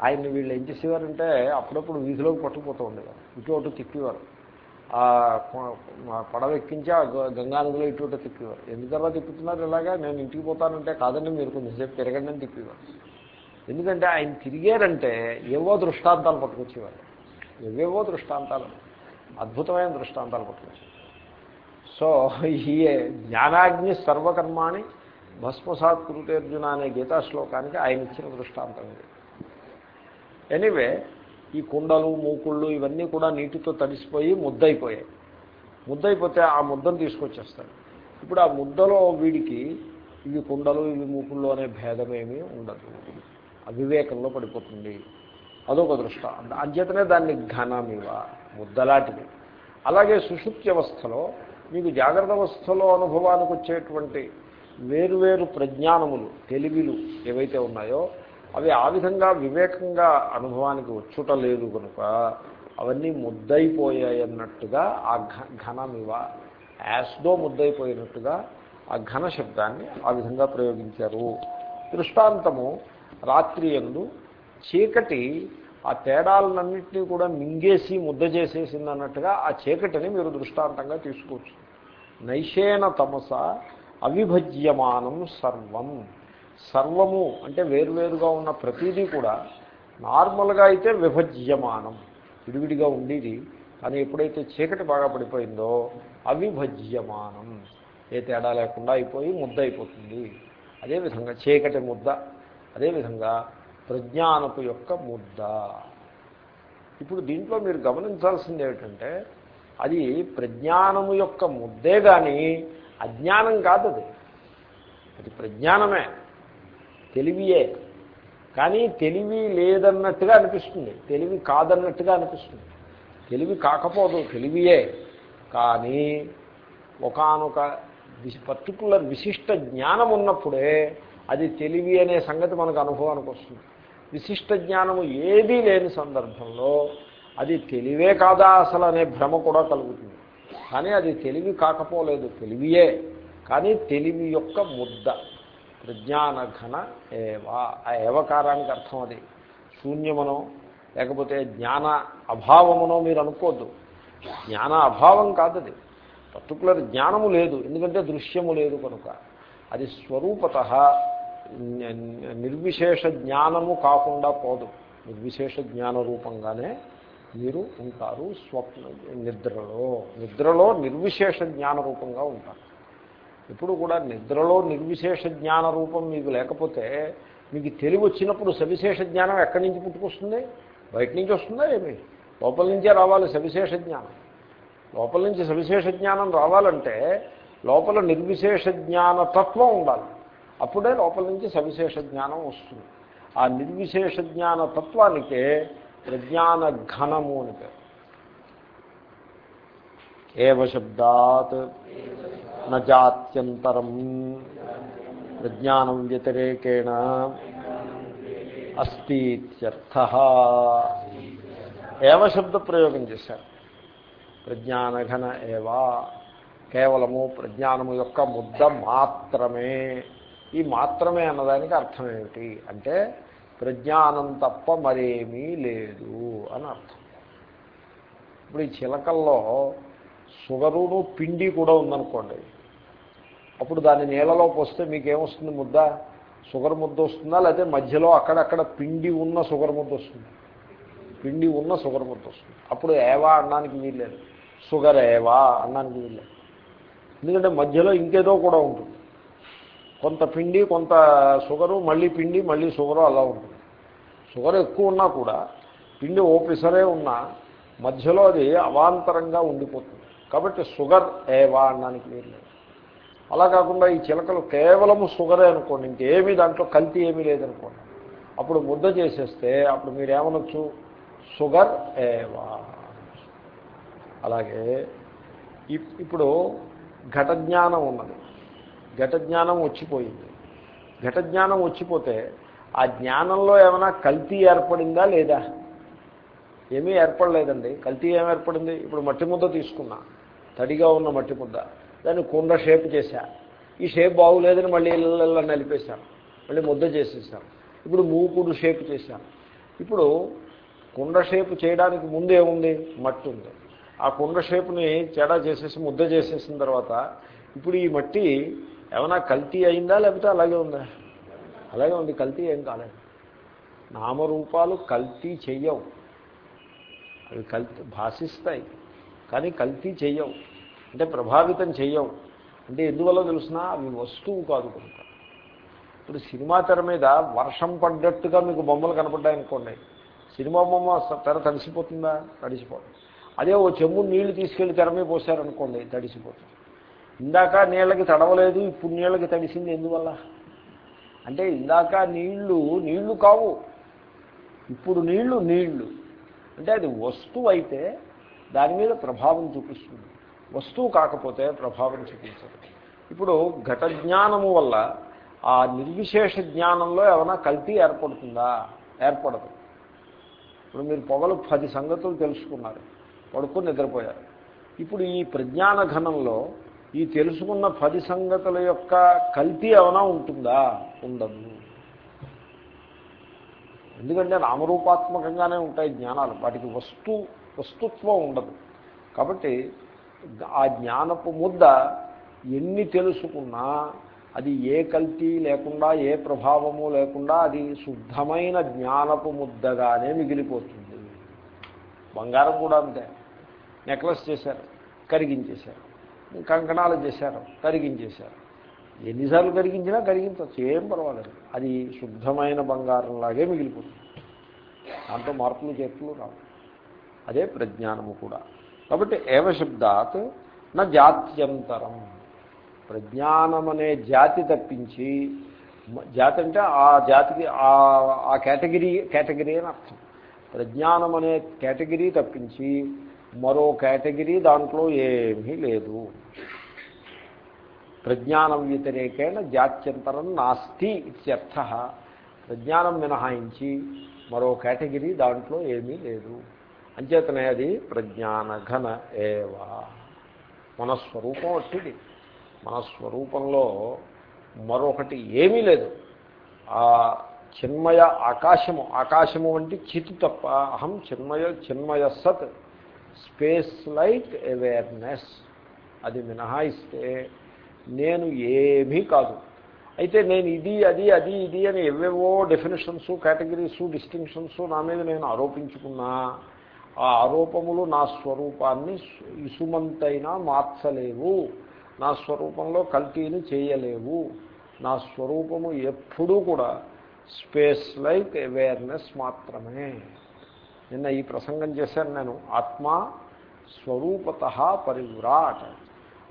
ఆయన్ని వీళ్ళు ఏం చేసేవారంటే అప్పుడప్పుడు వీధిలోకి పట్టుకుపోతూ ఉండేవారు. ఇటు అటు తిప్పేవారు. పడవ ఎక్కించి ఆ గంగానదిలో ఇటు తిప్పేవారు. ఎందుకలా తిప్పుతున్నారు? ఇలాగా నేను ఇంటికి పోతానంటే కాదండి మీరు కొంచెంసేపు తిరగండి అని తిప్పేవారు. ఎందుకంటే ఆయన తిరిగారంటే ఏవో దృష్టాంతాలు పట్టుకొచ్చేవారు. ఏవేవో దృష్టాంతాలు అద్భుతమైన దృష్టాంతాలు పట్టుకొచ్చేవారు. సో ఈ జ్ఞానాగ్ని సర్వకర్మాణి భస్మసాత్ కృతేర్జున అనే గీతా శ్లోకానికి ఆయన ఇచ్చిన దృష్టాంతం ఇది. ఎనీవే ఈ కుండలు మూకుళ్ళు ఇవన్నీ కూడా నీటితో తడిసిపోయి ముద్దయిపోయాయి. ముద్దయిపోతే ఆ ముద్దను తీసుకొచ్చేస్తాడు ఇప్పుడు ఆ ముద్దలో వీడికి ఇవి కుండలు ఇవి మూకుళ్ళు అనే భేదమేమీ ఉండదు. అవివేకంలో పడిపోతుంది. అదొక దృష్ట. అంచేతనే దాన్ని ఘనమివ ముద్దలాంటిది. అలాగే సుషుప్తి అవస్థలో మీకు జాగ్రత్త అవస్థలో అనుభవానికి వచ్చేటువంటి వేరువేరు ప్రజ్ఞానములు తెలివిలు ఏవైతే ఉన్నాయో అవి ఆ విధంగా వివేకంగా అనుభవానికి వచ్చుట లేదు కనుక అవన్నీ ముద్దయిపోయాయి అన్నట్టుగా ఆ ఘనమివ యాస్దో ముద్దయిపోయినట్టుగా ఆ ఘన శబ్దాన్ని ఆ విధంగా ప్రయోగించారు. దృష్టాంతము రాత్రి ఎందు చీకటి ఆ తేడాలన్నింటినీ కూడా మింగేసి ముద్ద చేసేసింది అన్నట్టుగా ఆ చీకటిని మీరు దృష్టాంతంగా తీసుకోవచ్చు. నైషేన తమస అవిభజ్యమానం సర్వం. సర్వము అంటే వేరువేరుగా ఉన్న ప్రతిదీ కూడా నార్మల్గా అయితే విభజ్యమానం. విడివిడిగా ఉండేది. కానీ ఎప్పుడైతే చీకటి బాగా పడిపోయిందో అవిభజ్యమానం. ఏ తేడా లేకుండా అయిపోయి ముద్ద అయిపోతుంది. అదేవిధంగా చీకటి ముద్ద. అదేవిధంగా ప్రజ్ఞానపు యొక్క ముద్ద. ఇప్పుడు దీంట్లో మీరు గమనించాల్సింది ఏమిటంటే అది ప్రజ్ఞానము యొక్క ముద్దే కానీ అజ్ఞానం కాదు అది అది ప్రజ్ఞానమే. తెలివియే. కానీ తెలివి లేదన్నట్టుగా అనిపిస్తుంది. తెలివి కాదన్నట్టుగా అనిపిస్తుంది. తెలివి కాకపోదు తెలివియే. కానీ ఒకనొక పర్టికులర్ విశిష్ట జ్ఞానం ఉన్నప్పుడే అది తెలివి అనే సంగతి మనకు అనుభవానికి వస్తుంది. విశిష్ట జ్ఞానము ఏదీ లేని సందర్భంలో అది తెలివే కాదా అసలు అనే భ్రమ కూడా కలుగుతుంది. కానీ అది తెలివి కాకపోలేదు తెలివియే. కానీ తెలివి యొక్క ముద్ద. ప్రజ్ఞానఘన ఏవా. ఆ ఏవకారానికి అర్థం అది. శూన్యమనో లేకపోతే జ్ఞాన అభావమునో మీరు అనుకోద్దు. జ్ఞాన అభావం కాదది. పర్టికులర్ జ్ఞానము లేదు. ఎందుకంటే దృశ్యము లేదు కనుక. అది స్వరూపత. నిర్విశేష జ్ఞానము కాకుండా పోదు. నిర్విశేష జ్ఞాన రూపంగానే మీరు ఉంటారు. స్వప్న నిద్రలో. నిద్రలో నిర్విశేష జ్ఞాన రూపంగా ఉంటారు. ఇప్పుడు కూడా నిద్రలో నిర్విశేష జ్ఞాన రూపం మీకు లేకపోతే మీకు తెలివి వచ్చినప్పుడు సవిశేష జ్ఞానం ఎక్కడి నుంచి పుట్టుకొస్తుంది? బయట నుంచి వస్తుందా ఏమి? లోపల నుంచే రావాలి సవిశేష జ్ఞానం. లోపల నుంచి సవిశేష జ్ఞానం రావాలంటే లోపల నిర్విశేష జ్ఞాన తత్వం ఉండాలి. అప్పుడే లోపల నుంచి సవిశేష జ్ఞానం వస్తుంది. ఆ నిర్విశేష జ్ఞాన తత్వానికే ప్రజ్ఞాన ఘనము అని పేరు. ఏవ శబ్దాత్? నజాత్యంతరం ప్రజ్ఞానం వ్యతిరేకేణ అస్తిత్యర్థ ఏవ శబ్ద ప్రయోగం చేశారు? ప్రజ్ఞానఘన ఏవా? కేవలము ప్రజ్ఞానము యొక్క ముద్ద మాత్రమే. ఈ మాత్రమే అన్నదానికి అర్థం ఏమిటి అంటే ప్రజ్ఞానం తప్ప మరేమీ లేదు అని అర్థం. ఇప్పుడు ఈ చిలకల్లో షుగరును పిండి కూడా ఉందనుకోండి. అప్పుడు దాన్ని నీళ్ళలో పోస్తే మీకేమొస్తుంది ముద్ద? షుగర్ ముద్ద వస్తుందా? లేకపోతే మధ్యలో అక్కడక్కడ పిండి ఉన్న షుగర్ ముద్ద వస్తుంది. పిండి ఉన్న షుగర్ ముద్ద వస్తుంది. అప్పుడు ఏవా అన్నానికి వీల్లేదు. షుగర్ ఏవా అన్నానికి వీల్లేదు. ఎందుకంటే మధ్యలో ఇంకేదో కూడా ఉంటుంది. కొంత పిండి కొంత షుగరు మళ్ళీ పిండి మళ్ళీ షుగరు అలా ఉంటుంది. షుగర్ ఎక్కువ ఉన్నా కూడా పిండి ఓపిసరే ఉన్నా మధ్యలో అది అవాంతరంగా ఉండిపోతుంది. కాబట్టి షుగర్ ఏవా అన్నానికి వీల్లేదు. అలా కాకుండా ఈ చిలకలు కేవలము షుగరే అనుకోండి ఇంకేమీ దాంట్లో కల్తీ ఏమీ లేదనుకోండి. అప్పుడు ముద్ద చేసేస్తే అప్పుడు మీరేమనొచ్చు? షుగర్ ఏవా? అలాగే ఇప్పుడు ఘట జ్ఞానం ఉన్నది. ఘట జ్ఞానం వచ్చిపోయింది. ఘట జ్ఞానం వచ్చిపోతే ఆ జ్ఞానంలో ఏమైనా కల్తీ ఏర్పడిందా లేదా? ఏమీ ఏర్పడలేదండి. కల్తీ ఏమి ఏర్పడింది? ఇప్పుడు మట్టి ముద్ద తీసుకున్నా. తడిగా ఉన్న మట్టి ముద్ద. దాన్ని కుండ షేప్ చేశా. ఈ షేప్ బాగులేదని మళ్ళీ ఇళ్ళల్లో నలిపేశాను మళ్ళీ ముద్ద చేసేసాను ఇప్పుడు మూకుడు షేప్ చేశాను ఇప్పుడు కుండ షేప్ చేయడానికి ముందు ఏముంది? మట్టి ఉంది ఆ కుండ షేప్ని చెడా చేసేసి ముద్ద చేసేసిన తర్వాత ఇప్పుడు ఈ మట్టి ఏమైనా కల్తీ అయిందా లేకపోతే అలాగే ఉందా? అలాగే ఉంది. కల్తీ ఏం కాలేదు. నామరూపాలు కల్తీ చెయ్యవు. అవి కల్తీ భాషిస్తాయి. కానీ కల్తీ చెయ్యవు. అంటే ప్రభావితం చెయ్యవు అంటే ఎందువల్ల తెలిసినా? అవి వస్తువు కాదు కనుక. ఇప్పుడు సినిమా తెర మీద వర్షం పడ్డట్టుగా మీకు బొమ్మలు కనపడ్డాయనుకోండి. సినిమా బొమ్మ తెర తడిసిపోతుందా? తడిసిపోతుంది అదే ఓ చెమ్ము నీళ్ళు తీసుకెళ్ళి తెర మీద పోసారనుకోండి తడిసిపోతుంది. ఇందాక నీళ్ళకి తడవలేదు ఇప్పుడు నీళ్ళకి తడిసింది ఎందువల్ల? అంటే ఇందాక నీళ్ళు నీళ్ళు కావు. ఇప్పుడు నీళ్ళు నీళ్ళు. అంటే అది వస్తువు అయితే దాని మీద ప్రభావం చూపిస్తుంది. వస్తువు కాకపోతే ప్రభావం చూపించదు. ఇప్పుడు ఘట జ్ఞానము వల్ల ఆ నిర్విశేష జ్ఞానంలో ఏమైనా కల్తీ ఏర్పడుతుందా? ఏర్పడదు. ఇప్పుడు మీరు పొగలు పది సంగతులు తెలుసుకున్నారు. పడుకుని నిద్రపోయారు. ఇప్పుడు ఈ ప్రజ్ఞాన ఘనంలో ఈ తెలుసుకున్న పది సంగతుల యొక్క కల్తీ ఏమైనా ఉంటుందా? ఉండదు. ఎందుకంటే నామరూపాత్మకంగానే ఉంటాయి జ్ఞానాలు. వాటికి వస్తు వస్తుత్వం ఉండదు. కాబట్టి ఆ జ్ఞానపు ముద్ద ఎన్ని తెలుసుకున్నా అది ఏ కల్తీ లేకుండా ఏ ప్రభావము లేకుండా అది శుద్ధమైన జ్ఞానపు ముద్దగానే మిగిలిపోతుంది. బంగారం కూడా అంతే. నెక్లెస్ చేశారు కరిగించేశారు. కంకణాలు చేశారు కరిగించేశారు. ఎన్నిసార్లు కరిగించినా కరిగించవచ్చు ఏం పర్వాలేదు. అది శుద్ధమైన బంగారంలాగే మిగిలిపోతుంది. దాంట్లో మార్పులు చేతులు రావు. అదే ప్రజ్ఞానము కూడా. కాబట్టి ఏవశబ్దాత్ నా జాత్యంతరం. ప్రజ్ఞానం అనే జాతి తప్పించి జాతి అంటే ఆ జాతికి ఆ కేటగిరీ కేటగిరీ అని అర్థం. ప్రజ్ఞానం అనే కేటగిరీ తప్పించి మరో కేటగిరీ దాంట్లో ఏమీ లేదు. ప్రజ్ఞానం వ్యతిరేకేణ జాత్యంతరం నాస్తి ఇత్యర్థ ప్రజ్ఞానం మినహాయించి మరో కేటగిరీ దాంట్లో ఏమీ లేదు. అంచేతనే అది ప్రజ్ఞానఘన ఏవా. మన స్వరూపం వచ్చింది మన స్వరూపంలో మరొకటి ఏమీ లేదు. ఆ చిన్మయ ఆకాశము ఆకాశము వంటి చితి తప్ప అహం చిన్మయ చిన్మయ సత్ స్పేస్ లైక్ అవేర్నెస్. అది మినహాయిస్తే నేను ఏమీ కాదు. అయితే నేను ఇది అది అది ఇది అని ఎవేవో డెఫినేషన్స్ కేటగిరీసు డిస్టింక్షన్స్ నా మీద నేను ఆరోపించుకున్నా ఆ ఆరోపములు నా స్వరూపాన్ని ఇసుమంతైనా మార్చలేవు. నా స్వరూపంలో కల్తీని చేయలేవు. నా స్వరూపము ఎప్పుడూ కూడా స్పేస్ లైక్ అవేర్నెస్ మాత్రమే. నిన్న ఈ ప్రసంగం చేశాను నేను. ఆత్మ స్వరూపత పరివ్రాట్.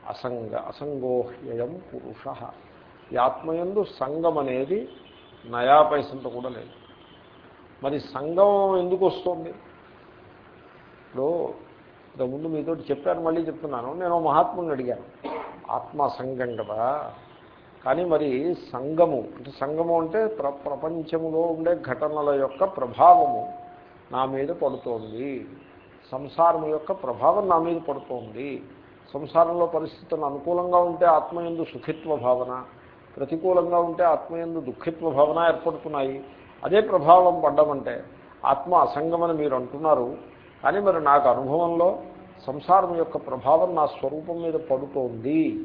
అసంగ అసంగోహ్యయం పురుష. ఈ ఆత్మయందు సంగం అనేది నయా పైసంత కూడా లేదు. మరి సంగం ఎందుకు వస్తుంది? ఇప్పుడు ఇంతకుముందు మీతో చెప్పాను మళ్ళీ చెప్తున్నాను. నేను మహాత్ముని అడిగాను. ఆత్మ సంఘం కదా కానీ మరి సంగము అంటే సంగము అంటే ప్ర ప్రపంచంలో ఉండే ఘటనల యొక్క ప్రభావము నా మీద పడుతోంది. సంసారం యొక్క ప్రభావం నా మీద పడుతోంది. సంసారంలో పరిస్థితులు అనుకూలంగా ఉంటే ఆత్మయందు సుఖిత్వ భావన ప్రతికూలంగా ఉంటే ఆత్మయందు దుఃఖిత్వ భావన ఏర్పడుతున్నాయి. అదే ప్రభావం పడ్డమంటే ఆత్మ అసంగమని మీరు అంటున్నారు. కానీ మరి నాకు అనుభవంలో సంసారం యొక్క ప్రభావం నా స్వరూపం మీద పడుతోంది.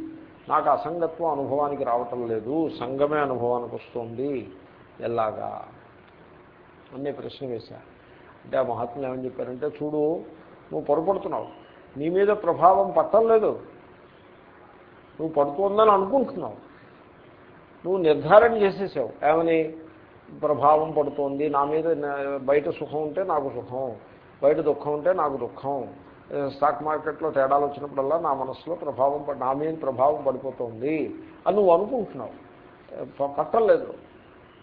నాకు అసంగత్వం అనుభవానికి రావటం లేదు. సంగమే అనుభవానికి వస్తుంది. ఎలాగా? అనే ప్రశ్న వేశా. అంటే ఆ మహాత్ములు ఏమని చెప్పారంటే చూడు నువ్వు పొరపడుతున్నావు నీ మీద ప్రభావం పట్టం లేదు. నువ్వు పడుతుందని అనుకుంటున్నావు. నువ్వు నిర్ధారణ చేసేసావు. ఏమని? ప్రభావం పడుతోంది. నా మీద బయట సుఖం ఉంటే నాకు సుఖం. బయట దుఃఖం ఉంటే నాకు దుఃఖం. స్టాక్ మార్కెట్లో తేడాలు వచ్చినప్పుడల్లా నా మనసులో ప్రభావం నా మీద ప్రభావం పడిపోతుంది అని నువ్వు అనుకుంటున్నావు. పట్టలేదు.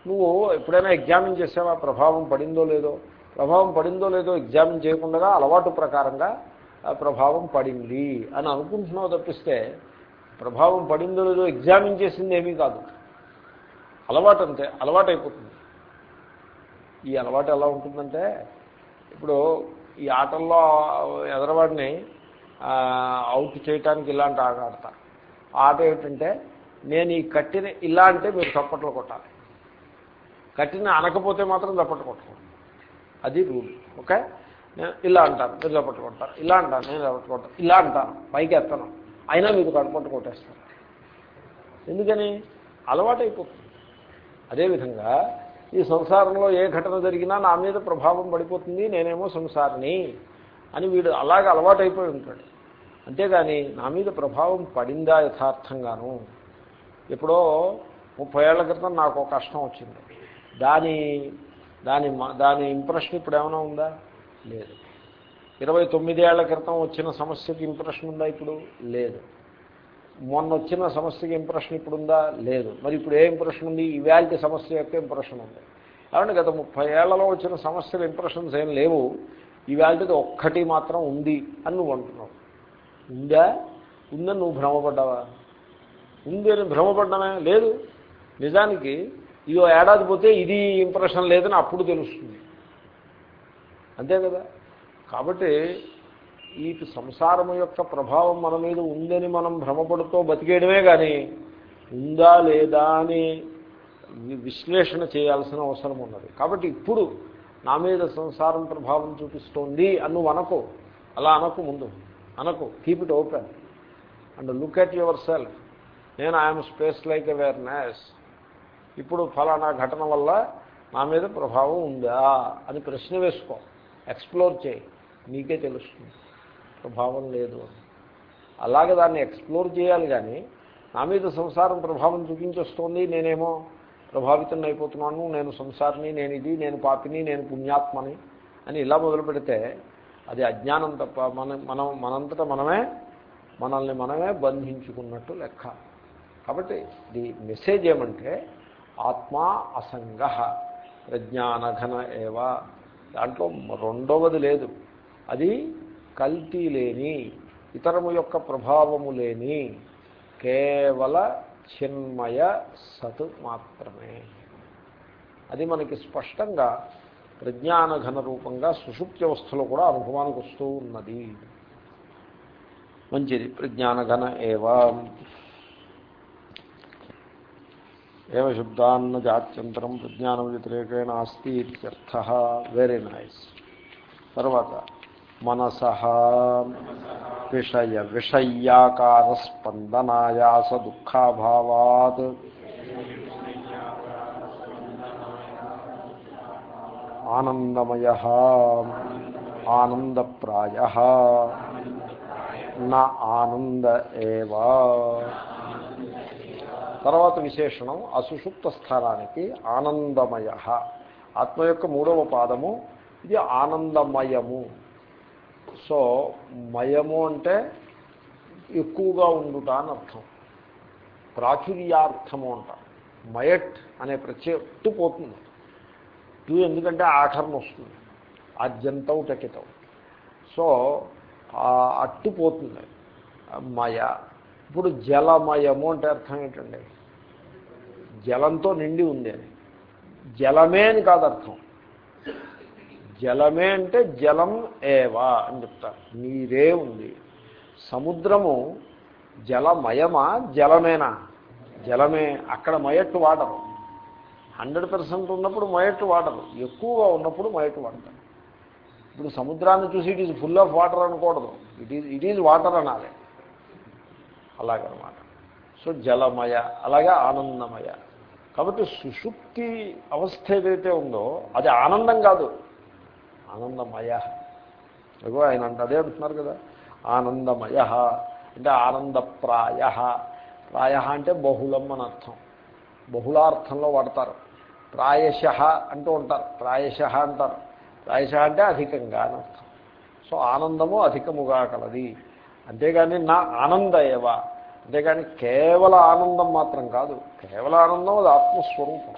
నువ్వు ఎప్పుడైనా ఎగ్జామిన్ చేసావా? ప్రభావం పడిందో లేదో? ప్రభావం పడిందో లేదో ఎగ్జామిన్ చేయకుండా అలవాటు ప్రకారంగా ప్రభావం పడింది అని అనుకుంటున్నావు తప్పిస్తే ప్రభావం పడిందో లేదో ఎగ్జామిన్ చేసింది ఏమీ కాదు. అలవాటు అంతే అలవాటు అయిపోతుంది ఈ అలవాటు ఎలా ఉంటుందంటే ఇప్పుడు ఈ ఆటల్లో ఎదరవాడిని అవుట్ చేయటానికి ఇలాంటి ఆట ఆడతారు ఆట ఏమిటంటే నేను ఈ కట్టిన ఇలా అంటే మీరు చప్పట్లు కొట్టాలి. కట్టిన అనకపోతే మాత్రం చప్పట్లు కొట్టకూడదు అది రూల్. ఓకే? నేను ఇలా అంటాను మీరు చప్పట్లు కొడతారు. ఇలా అంటాను నేను చప్పట్లు కొట్టాను ఇలా అంటాను పైకి ఎత్తాను. అయినా మీరు కడపట్టు కొట్టేస్తారు. ఎందుకని? అలవాటైపోతుంది. అదేవిధంగా ఈ సంసారంలో ఏ ఘటన జరిగినా నా మీద ప్రభావం పడిపోతుంది నేనేమో సంసారిని అని వీడు అలాగే అలవాటైపోయి ఉంటాడు. అంతేగాని నా మీద ప్రభావం పడిందా యథార్థంగాను? ఎప్పుడో ముప్పై ఏళ్ళ క్రితం నాకు ఒక కష్టం వచ్చింది. దాని దాని దాని ఇంప్రెషన్ ఇప్పుడు ఏమైనా ఉందా? లేదు. ఇరవై తొమ్మిది ఏళ్ళ క్రితం వచ్చిన సమస్యకి ఇంప్రెషన్ ఉందా ఇప్పుడు? లేదు. మొన్న వచ్చిన సమస్యకి ఇంప్రెషన్ ఇప్పుడు ఉందా లేదు. మరి ఇప్పుడు ఏ ఇంప్రెషన్ ఉంది? ఇవాళ సమస్య యొక్క ఇంప్రెషన్ ఉంది. కాబట్టి గత ముప్పై ఏళ్ళలో వచ్చిన సమస్యల ఇంప్రెషన్స్ ఏం లేవు. ఇవాళది ఒక్కటి మాత్రం ఉంది అని నువ్వు అంటున్నావు. ఉందా? ఉందని నువ్వు భ్రమపడ్డావా? ఉంది అని భ్రమపడ్డానే? లేదు. నిజానికి ఇదో ఏడాది పోతే ఇది ఇంప్రెషన్ లేదని అప్పుడు తెలుస్తుంది. అంతే కదా? కాబట్టి ఈ సంసారం యొక్క ప్రభావం మన మీద ఉందని మనం భ్రమపడుతూ బతికేయడమే కానీ ఉందా లేదా అని విశ్లేషణ చేయాల్సిన అవసరం ఉన్నది. కాబట్టి ఇప్పుడు నా మీద సంసారం ప్రభావం చూపిస్తోంది అను అనకు. అలా అనకు ముందు. అనకు. Keep it open and look at yourself నేను ఐఎమ్ స్పేస్ లైక్ అవేర్నెస్ ఇప్పుడు ఫలానా ఘటన వల్ల నా మీద ప్రభావం ఉందా అని ప్రశ్న వేసుకో. ఎక్స్ప్లోర్ చేయి. నీకే తెలుస్తుంది. ప్రభావం లేదు. అలాగే దాన్ని ఎక్స్ప్లోర్ చేయాలి కానీ నా మీద సంసారం ప్రభావం చూపించొస్తోంది నేనేమో ప్రభావితం అయిపోతున్నాను నేను సంసారిని నేను ఇది నేను పాపిని నేను పుణ్యాత్మని అని ఇలా మొదలు పెడితే అది అజ్ఞానం తప్ప మన మనం మనంతటా మనమే మనల్ని మనమే బంధించుకున్నట్టు లెక్క. కాబట్టి ది మెసేజ్ ఏమంటే ఆత్మా అసంగ ప్రజ్ఞానఘన ఏవా. దాంట్లో రెండవది లేదు. అది కల్తీ లేని ఇతరము యొక్క ప్రభావము లేని కేవల చిన్మయ సత్ మాత్రమే. అది మనకి స్పష్టంగా ప్రజ్ఞానఘన రూపంగా సుషుప్త్యవస్థలో కూడా అనుభవానికి వస్తూ ఉన్నది. మంచిది ప్రజ్ఞానఘన ఏవా. ఏవ శబ్దాన్న జాత్యంతరం ప్రజ్ఞానం వ్యతిరేకేణ అస్తి ఇత్యర్థ. వెరీ నైస్ తర్వాత మనస విషయ విషయ్యాకార స్పందనాయాస దుఃఖాభావాత్. ఆనందమయ ఆనందప్రాయ నా ఆనంద ఏవా. తర్వాత విశేషణం అసుషుప్త స్థానానికి ఆనందమయ. ఆత్మ యొక్క మూడవ పాదము ఇది ఆనందమయము. సో మయము అంటే ఎక్కువగా ఉండుట అని అర్థం. ప్రాచుర్యార్థము అంట. మయట్ అనే ప్రత్యయ టు పోతుంది. టు ఎందుకంటే ఆఖరణ వస్తుంది. ఆద్యంతం టకితం. సో అట్టు పోతుంది. మయ. ఇప్పుడు జలమయము అంటే అర్థం ఏంటండి? జలంతో నిండి ఉంది అని జలమే అని కాదు అర్థం. జలమే అంటే జలం ఏవా అని చెప్తారు. నీరే ఉంది. సముద్రము జలమయమా? జలమేనా? జలమే. అక్కడ మయట్టు వాడరు హండ్రెడ్ పర్సెంట్ ఉన్నప్పుడు మయట్టు వాడరు ఎక్కువగా ఉన్నప్పుడు మయట్టు వాడతారు ఇప్పుడు సముద్రాన్ని చూసి it is full of water అనకూడదు. It is it is water అనాలి. అలాగనమాట. సో జలమయ అలాగే ఆనందమయ. కాబట్టి సుషుప్తి అవస్థ ఏదైతే ఉందో అది ఆనందం కాదు. ఆనందమయ. అగో ఆయన అంటే అదే అంటున్నారు కదా. ఆనందమయ. అంటే ఆనందప్రాయ. ప్రాయ అంటే బహుళం అని అర్థం. బహుళార్థంలో వాడతారు. ప్రాయశ అంటూ ఉంటారు. ప్రాయశ అంటారు. ప్రాయశ అంటే అధికంగా అని అర్థం. సో ఆనందము అధికముగా కలది. అంతేగాని నా ఆనంద ఏవ అంతేగాని కేవల ఆనందం మాత్రం కాదు. కేవల ఆనందం అది ఆత్మస్వరూపం.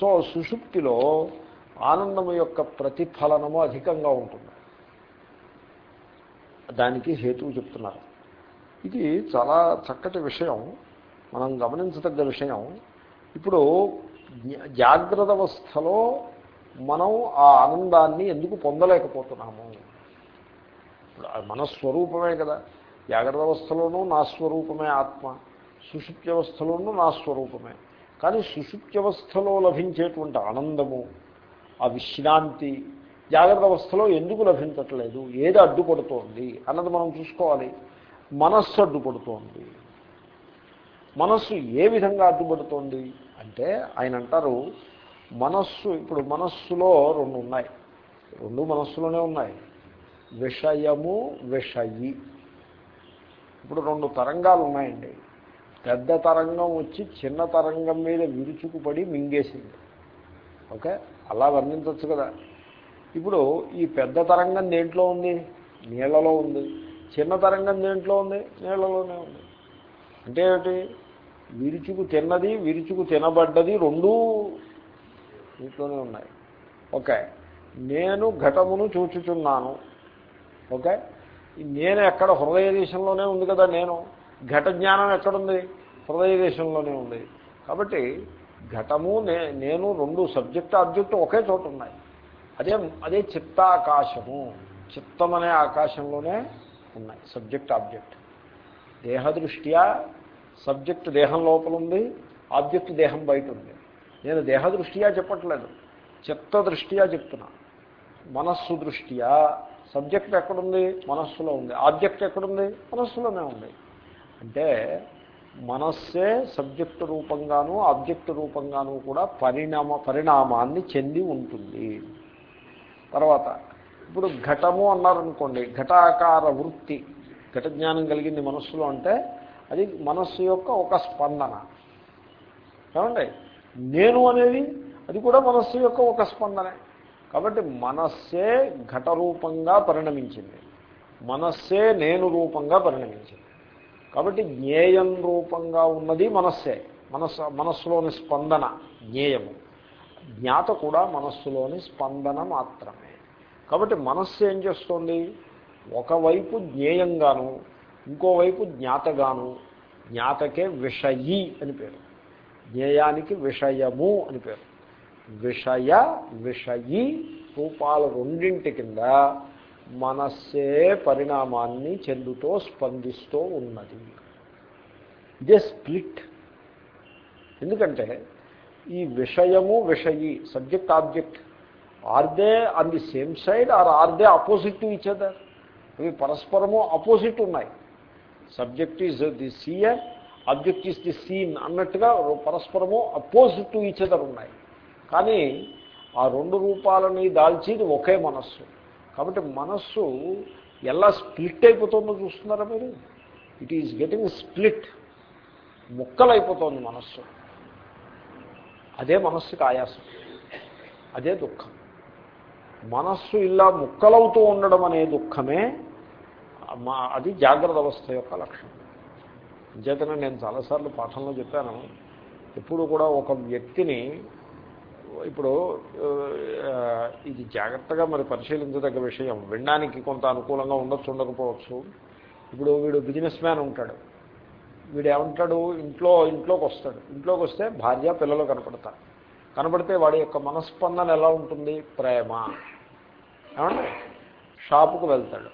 సో సుషుప్తిలో ఆనందము యొక్క ప్రతిఫలనము అధికంగా ఉంటుంది. దానికి హేతువు చెప్తున్నారు. ఇది చాలా చక్కటి విషయం. మనం గమనించదగ్గ విషయం. ఇప్పుడు జాగ్రత్త అవస్థలో మనం ఆ ఆనందాన్ని ఎందుకు పొందలేకపోతున్నాము? మన స్వరూపమే కదా. జాగ్రత్త అవస్థలోనూ నా స్వరూపమే ఆత్మ. సుషుప్త్యవస్థలోనూ నా స్వరూపమే. కానీ సుషుప్త్యవస్థలో లభించేటువంటి ఆనందము ఆ విశ్రాంతి జాగ్రత్త అవస్థలో ఎందుకు లభించట్లేదు? ఏది అడ్డుపడుతోంది? అన్నది మనం చూసుకోవాలి. మనస్సు అడ్డుపడుతోంది. మనస్సు ఏ విధంగా అడ్డుపడుతోంది అంటే ఆయన అంటారు మనస్సు ఇప్పుడు మనస్సులో రెండు ఉన్నాయి. రెండు మనస్సులోనే ఉన్నాయి. విషయము విషయి. ఇప్పుడు రెండు తరంగాలు ఉన్నాయండి. పెద్ద తరంగం వచ్చి చిన్న తరంగం మీద విరుచుకుపడి మింగేసింది. ఓకే? అలా వర్ణించవచ్చు కదా. ఇప్పుడు ఈ పెద్ద తరంగం దేంట్లో ఉంది? నీళ్ళలో ఉంది. చిన్న తరంగం దేంట్లో ఉంది? నీళ్ళలోనే ఉంది. అంటే ఏమిటి? విరుచుకు తిన్నది విరుచుకు తినబడ్డది రెండూ ఇంట్లోనే ఉన్నాయి. ఓకే? నేను ఘటమును చూచుచున్నాను. ఓకే? నేను ఎక్కడ హృదయ దేశంలోనే ఉంది కదా నేను. ఘట జ్ఞానం ఎక్కడుంది? హృదయ దేశంలోనే ఉంది. కాబట్టి ఘటము నేను రెండు సబ్జెక్ట్ ఆబ్జెక్ట్ ఒకే చోట ఉన్నాయి. అదే అదే చిత్తాకాశము. చిత్తం అనే ఆకాశంలోనే ఉన్నాయి సబ్జెక్ట్ ఆబ్జెక్ట్. దేహదృష్ట్యా సబ్జెక్ట్ దేహం లోపల ఉంది ఆబ్జెక్ట్ దేహం బయట ఉంది. నేను దేహదృష్ట్యా చెప్పట్లేదు చిత్త దృష్ట్యా చెప్తున్నా. మనస్సు దృష్ట్యా సబ్జెక్ట్ ఎక్కడుంది? మనస్సులో ఉంది. ఆబ్జెక్ట్ ఎక్కడుంది? మనస్సులోనే ఉంది. అంటే మనస్సే సబ్జెక్టు రూపంగాను ఆబ్జెక్ట్ రూపంగాను కూడా పరిణామ పరిణామాన్ని చెంది ఉంటుంది. తర్వాత ఇప్పుడు ఘటము అన్నారనుకోండి ఘటాకార వృత్తి ఘట జ్ఞానం కలిగింది మనస్సులో అంటే అది మనస్సు యొక్క ఒక స్పందన. ఏమండి? నేను అనేది అది కూడా మనస్సు యొక్క ఒక స్పందనే. కాబట్టి మనస్సే ఘట రూపంగా పరిణమించింది. మనస్సే నేను రూపంగా పరిణమించింది. కాబట్టి జ్ఞేయం రూపంగా ఉన్నది మనస్సే. మనస్సు మనస్సులోని స్పందన జ్ఞేయము. జ్ఞాత కూడా మనస్సులోని స్పందన మాత్రమే. కాబట్టి మనస్సు ఏం చేస్తుంది? ఒకవైపు జ్ఞేయంగాను ఇంకోవైపు జ్ఞాతగాను జ్ఞాతకే విషయి అని పేరు. జ్ఞేయానికి విషయము అని పేరు. విషయ విషయి రూపాల రెండింటి కింద మనస్సే పరిణామాన్ని చెందుతూ స్పందిస్తూ ఉన్నది. ఇదే స్ప్లిట్. ఎందుకంటే ఈ విషయము విషయి subject object are they on the same side are are they opposite to each other ఇవి పరస్పరము అపోజిట్ ఉన్నాయి. Subject is the seer object is the seen అన్నట్టుగా పరస్పరము అపోజిట్ టు ఇచ్ అదర్ ఉన్నాయి. కానీ ఆ రెండు రూపాలని దాల్చేది ఒకే మనస్సు. కాబట్టి మనస్సు ఎలా స్ప్లిట్ అయిపోతుందో చూస్తున్నారా మీరు? ఇట్ ఈజ్ గెటింగ్ స్ప్లిట్ ముక్కలైపోతుంది మనస్సు. అదే మనస్సుకి ఆయాసం. అదే దుఃఖం. మనస్సు ఇలా ముక్కలవుతూ ఉండడం అనే దుఃఖమే మా అది జాగ్రత్త అవస్థ యొక్క లక్షణం. అంచేతనే నేను చాలాసార్లు పాఠంలో చెప్పాను ఎప్పుడు కూడా ఒక వ్యక్తిని ఇప్పుడు ఇది జాగ్రత్తగా మరి పరిశీలించదగ్గ విషయం. వినడానికి కొంత అనుకూలంగా ఉండొచ్చు ఉండకపోవచ్చు. ఇప్పుడు వీడు బిజినెస్ మ్యాన్ ఉంటాడు. వీడు ఏమంటాడు? ఇంట్లో ఇంట్లోకి వస్తాడు. ఇంట్లోకి వస్తే భార్య పిల్లలు కనపడతారు. కనపడితే వాడి యొక్క మనస్పందన ఎలా ఉంటుంది? ప్రేమ. ఏమంటే షాపుకు వెళ్తాడు.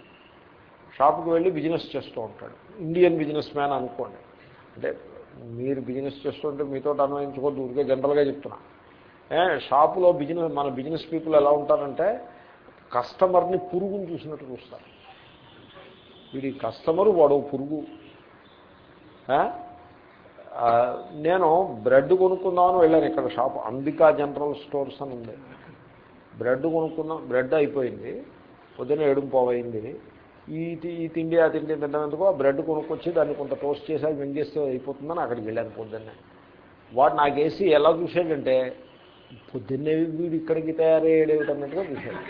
షాపుకు వెళ్ళి బిజినెస్ చేస్తూ ఉంటాడు. ఇండియన్ బిజినెస్ మ్యాన్ అనుకోండి. అంటే మీరు బిజినెస్ చేస్తుంటే మీతో అన్వయించుకోవద్దు ఊరికే జనరల్గా చెప్తున్నాను షాపులో బిజినెస్ మన బిజినెస్ పీపుల్ ఎలా ఉంటారంటే కస్టమర్ని పురుగుని చూసినట్టు చూస్తారు. వీడి కస్టమరు వాడు పురుగు. నేను బ్రెడ్ కొనుక్కుందామని వెళ్ళాను ఇక్కడ షాప్ అంబికా జనరల్ స్టోర్స్ అని ఉంది. బ్రెడ్ కొనుక్కుందాం బ్రెడ్ అయిపోయింది. పొద్దున్న ఏడుపు ఈ ఈ తిండి ఆ తిండి తినడం ఎందుకో ఆ బ్రెడ్ కొనుక్కొచ్చి దాన్ని కొంత టోస్ట్ చేసి అది మింగేస్తే అయిపోతుందని అక్కడికి వెళ్ళాను పొద్దున్నే. వాడు నాకేసి ఎలా చూసాడంటే పొద్దున్నే వీడు ఇక్కడికి తయారయ్యాడు అన్నట్టుగా చూశాడు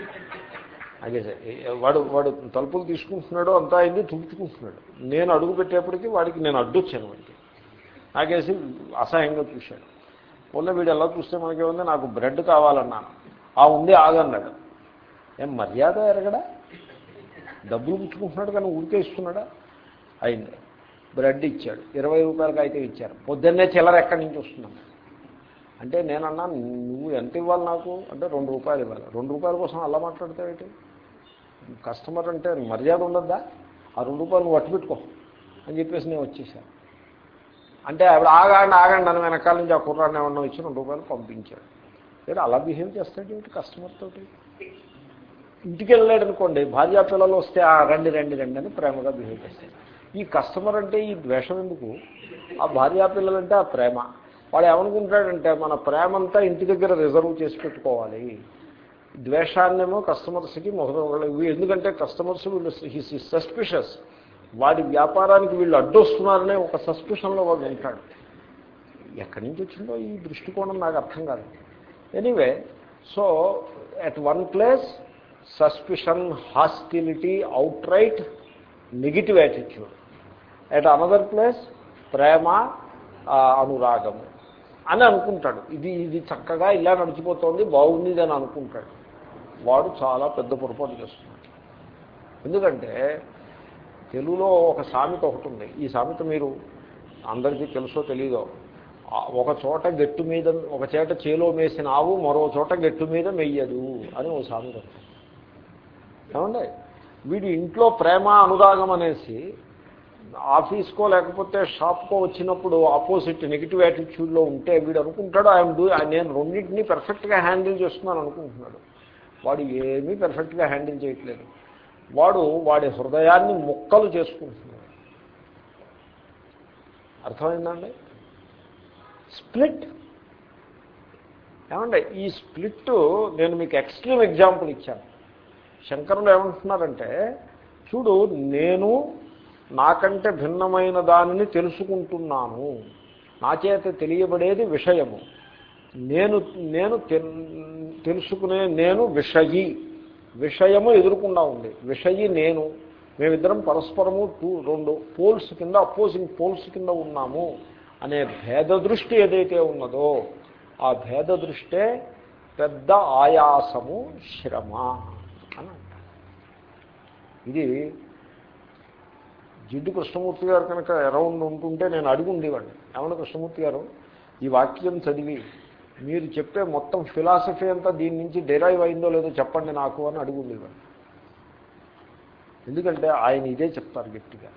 అదే సార్ వాడు వాడు తలుపులు తీసుకుంటున్నాడు అంతా అయింది తుడుచుకుంటున్నాడు. నేను అడుగు పెట్టేప్పటికీ వాడికి నేను అడ్డొచ్చాను వాడికి. నాకేసి అసహ్యంగా చూశాడు. మొన్న వీడు ఎలా చూస్తే మనకేముంది నాకు బ్రెడ్ కావాలన్నాను ఆ ఉంది ఆగన్నాడు. ఏం మర్యాద ఎరగడా? డబ్బులు పుచ్చుకుంటున్నాడు కానీ ఊరికే ఇస్తున్నాడా? అయింది. బ్రెడ్ ఇచ్చాడు. ఇరవై రూపాయలకి అయితే ఇచ్చారు. పొద్దున్నే చిల్లర ఎక్కడి నుంచి వస్తున్నాను అంటే నేనన్నా నువ్వు ఎంత ఇవ్వాలి నాకు? అంటే రెండు రూపాయలు ఇవ్వాలి. రెండు రూపాయల కోసం అలా మాట్లాడతావేంటి? కస్టమర్ అంటే మర్యాద ఉండద్దా? ఆ రెండు రూపాయలు నువ్వు అట్టుపెట్టుకో అని చెప్పేసి నేను వచ్చేసాను అంటే ఆవిడ ఆగండి ఆగండి అని వెనకాల నుంచి ఆ కుర్రాన్ని ఏమన్నా ఇచ్చి రెండు రూపాయలు పంపించాడు. లేదు అలా బిహేవ్ చేస్తాడు ఏమిటి కస్టమర్ తోటి? ఇంటికి వెళ్ళాడు అనుకోండి భార్యా పిల్లలు వస్తే ఆ రండి రండి రండి అని ప్రేమగా బిహేవ్ చేస్తాడు. ఈ కస్టమర్ అంటే ఈ ద్వేషం ఎందుకు? ఆ భార్యా పిల్లలంటే ఆ ప్రేమ. వాడు ఏమనుకుంటాడంటే మన ప్రేమంతా ఇంటి దగ్గర రిజర్వ్ చేసి పెట్టుకోవాలి. ద్వేషాన్నేమో కస్టమర్స్కి మొదలు ఎందుకంటే కస్టమర్స్ వీళ్ళు హిస్ సస్పిషస్. వాడి వ్యాపారానికి వీళ్ళు అడ్డొస్తున్నారనే ఒక సస్పిషన్లో వాడు ఉంటాడు. ఎక్కడి నుంచి వచ్చిందో ఈ దృష్టికోణం నాకు అర్థం కాదు. Anyway so at one place suspicion hostility outright negative attitude at another place ప్రేమ అనురాగము. అని అనుకుంటాడు. ఇది ఇది చక్కగా ఇలా నడిచిపోతుంది బాగుంది అని అనుకుంటాడు. వాడు చాలా పెద్ద పొరపాటు చేస్తున్నాడు. ఎందుకంటే తెలుగులో ఒక సామెత ఒకటి ఉంది. ఈ సామెత మీరు అందరికీ తెలుసో తెలీదో ఒక చోట గట్టు మీద ఒక చేట చేలో మేసిన ఆవు మరో చోట గట్టు మీద మెయ్యదు అని ఒక సామెత ఉంది. ఏమండి? వీడు ఇంట్లో ప్రేమ అనురాగం అనేసి ఆఫీస్కో లేకపోతే షాప్కో వచ్చినప్పుడు ఆపోజిట్ నెగిటివ్ యాటిట్యూడ్లో ఉంటే వీడు అనుకుంటాడు ఐఎమ్ డూ నేను రెండింటినీ పెర్ఫెక్ట్గా హ్యాండిల్ చేస్తున్నాను అనుకుంటున్నాడు. వాడు ఏమీ పెర్ఫెక్ట్గా హ్యాండిల్ చేయట్లేదు. వాడు వాడి హృదయాన్ని ముక్కలు చేసుకుంటున్నాడు. అర్థమైందండి? స్ప్లిట్. ఏమండి ఈ స్ప్లిట్ నేను మీకు ఎక్స్ట్రీమ్ ఎగ్జాంపుల్ ఇచ్చాను. శంకరులు ఏమంటున్నారంటే చూడు నేను నాకంటే భిన్నమైన దానిని తెలుసుకుంటున్నాను. నా చేత తెలియబడేది విషయము. నేను నేను తెల్- తెలుసుకునే నేను విషయి. విషయము ఎదురుకుండా ఉంది. విషయి నేను. మేమిద్దరం పరస్పరము టూ రెండు పోల్స్ కింద అపోజింగ్ పోల్స్ కింద ఉన్నాము అనే భేద దృష్టి ఏదైతే ఉన్నదో ఆ భేద దృష్టే పెద్ద ఆయాసము శ్రమ అని ఇది జిడ్డు కృష్ణమూర్తి గారు కనుక అరౌండ్ ఉంటుంటే నేను అడిగి ఉండేవాడిని. ఏమన్నా కృష్ణమూర్తి గారు ఈ వాక్యం చదివి మీరు చెప్పే మొత్తం ఫిలాసఫీ అంతా దీని నుంచి డెరైవ్ అయిందో లేదో చెప్పండి నాకు అని అడుగు ఉండేవాడిని. ఎందుకంటే ఆయన ఇదే చెప్తారు గట్టిగా.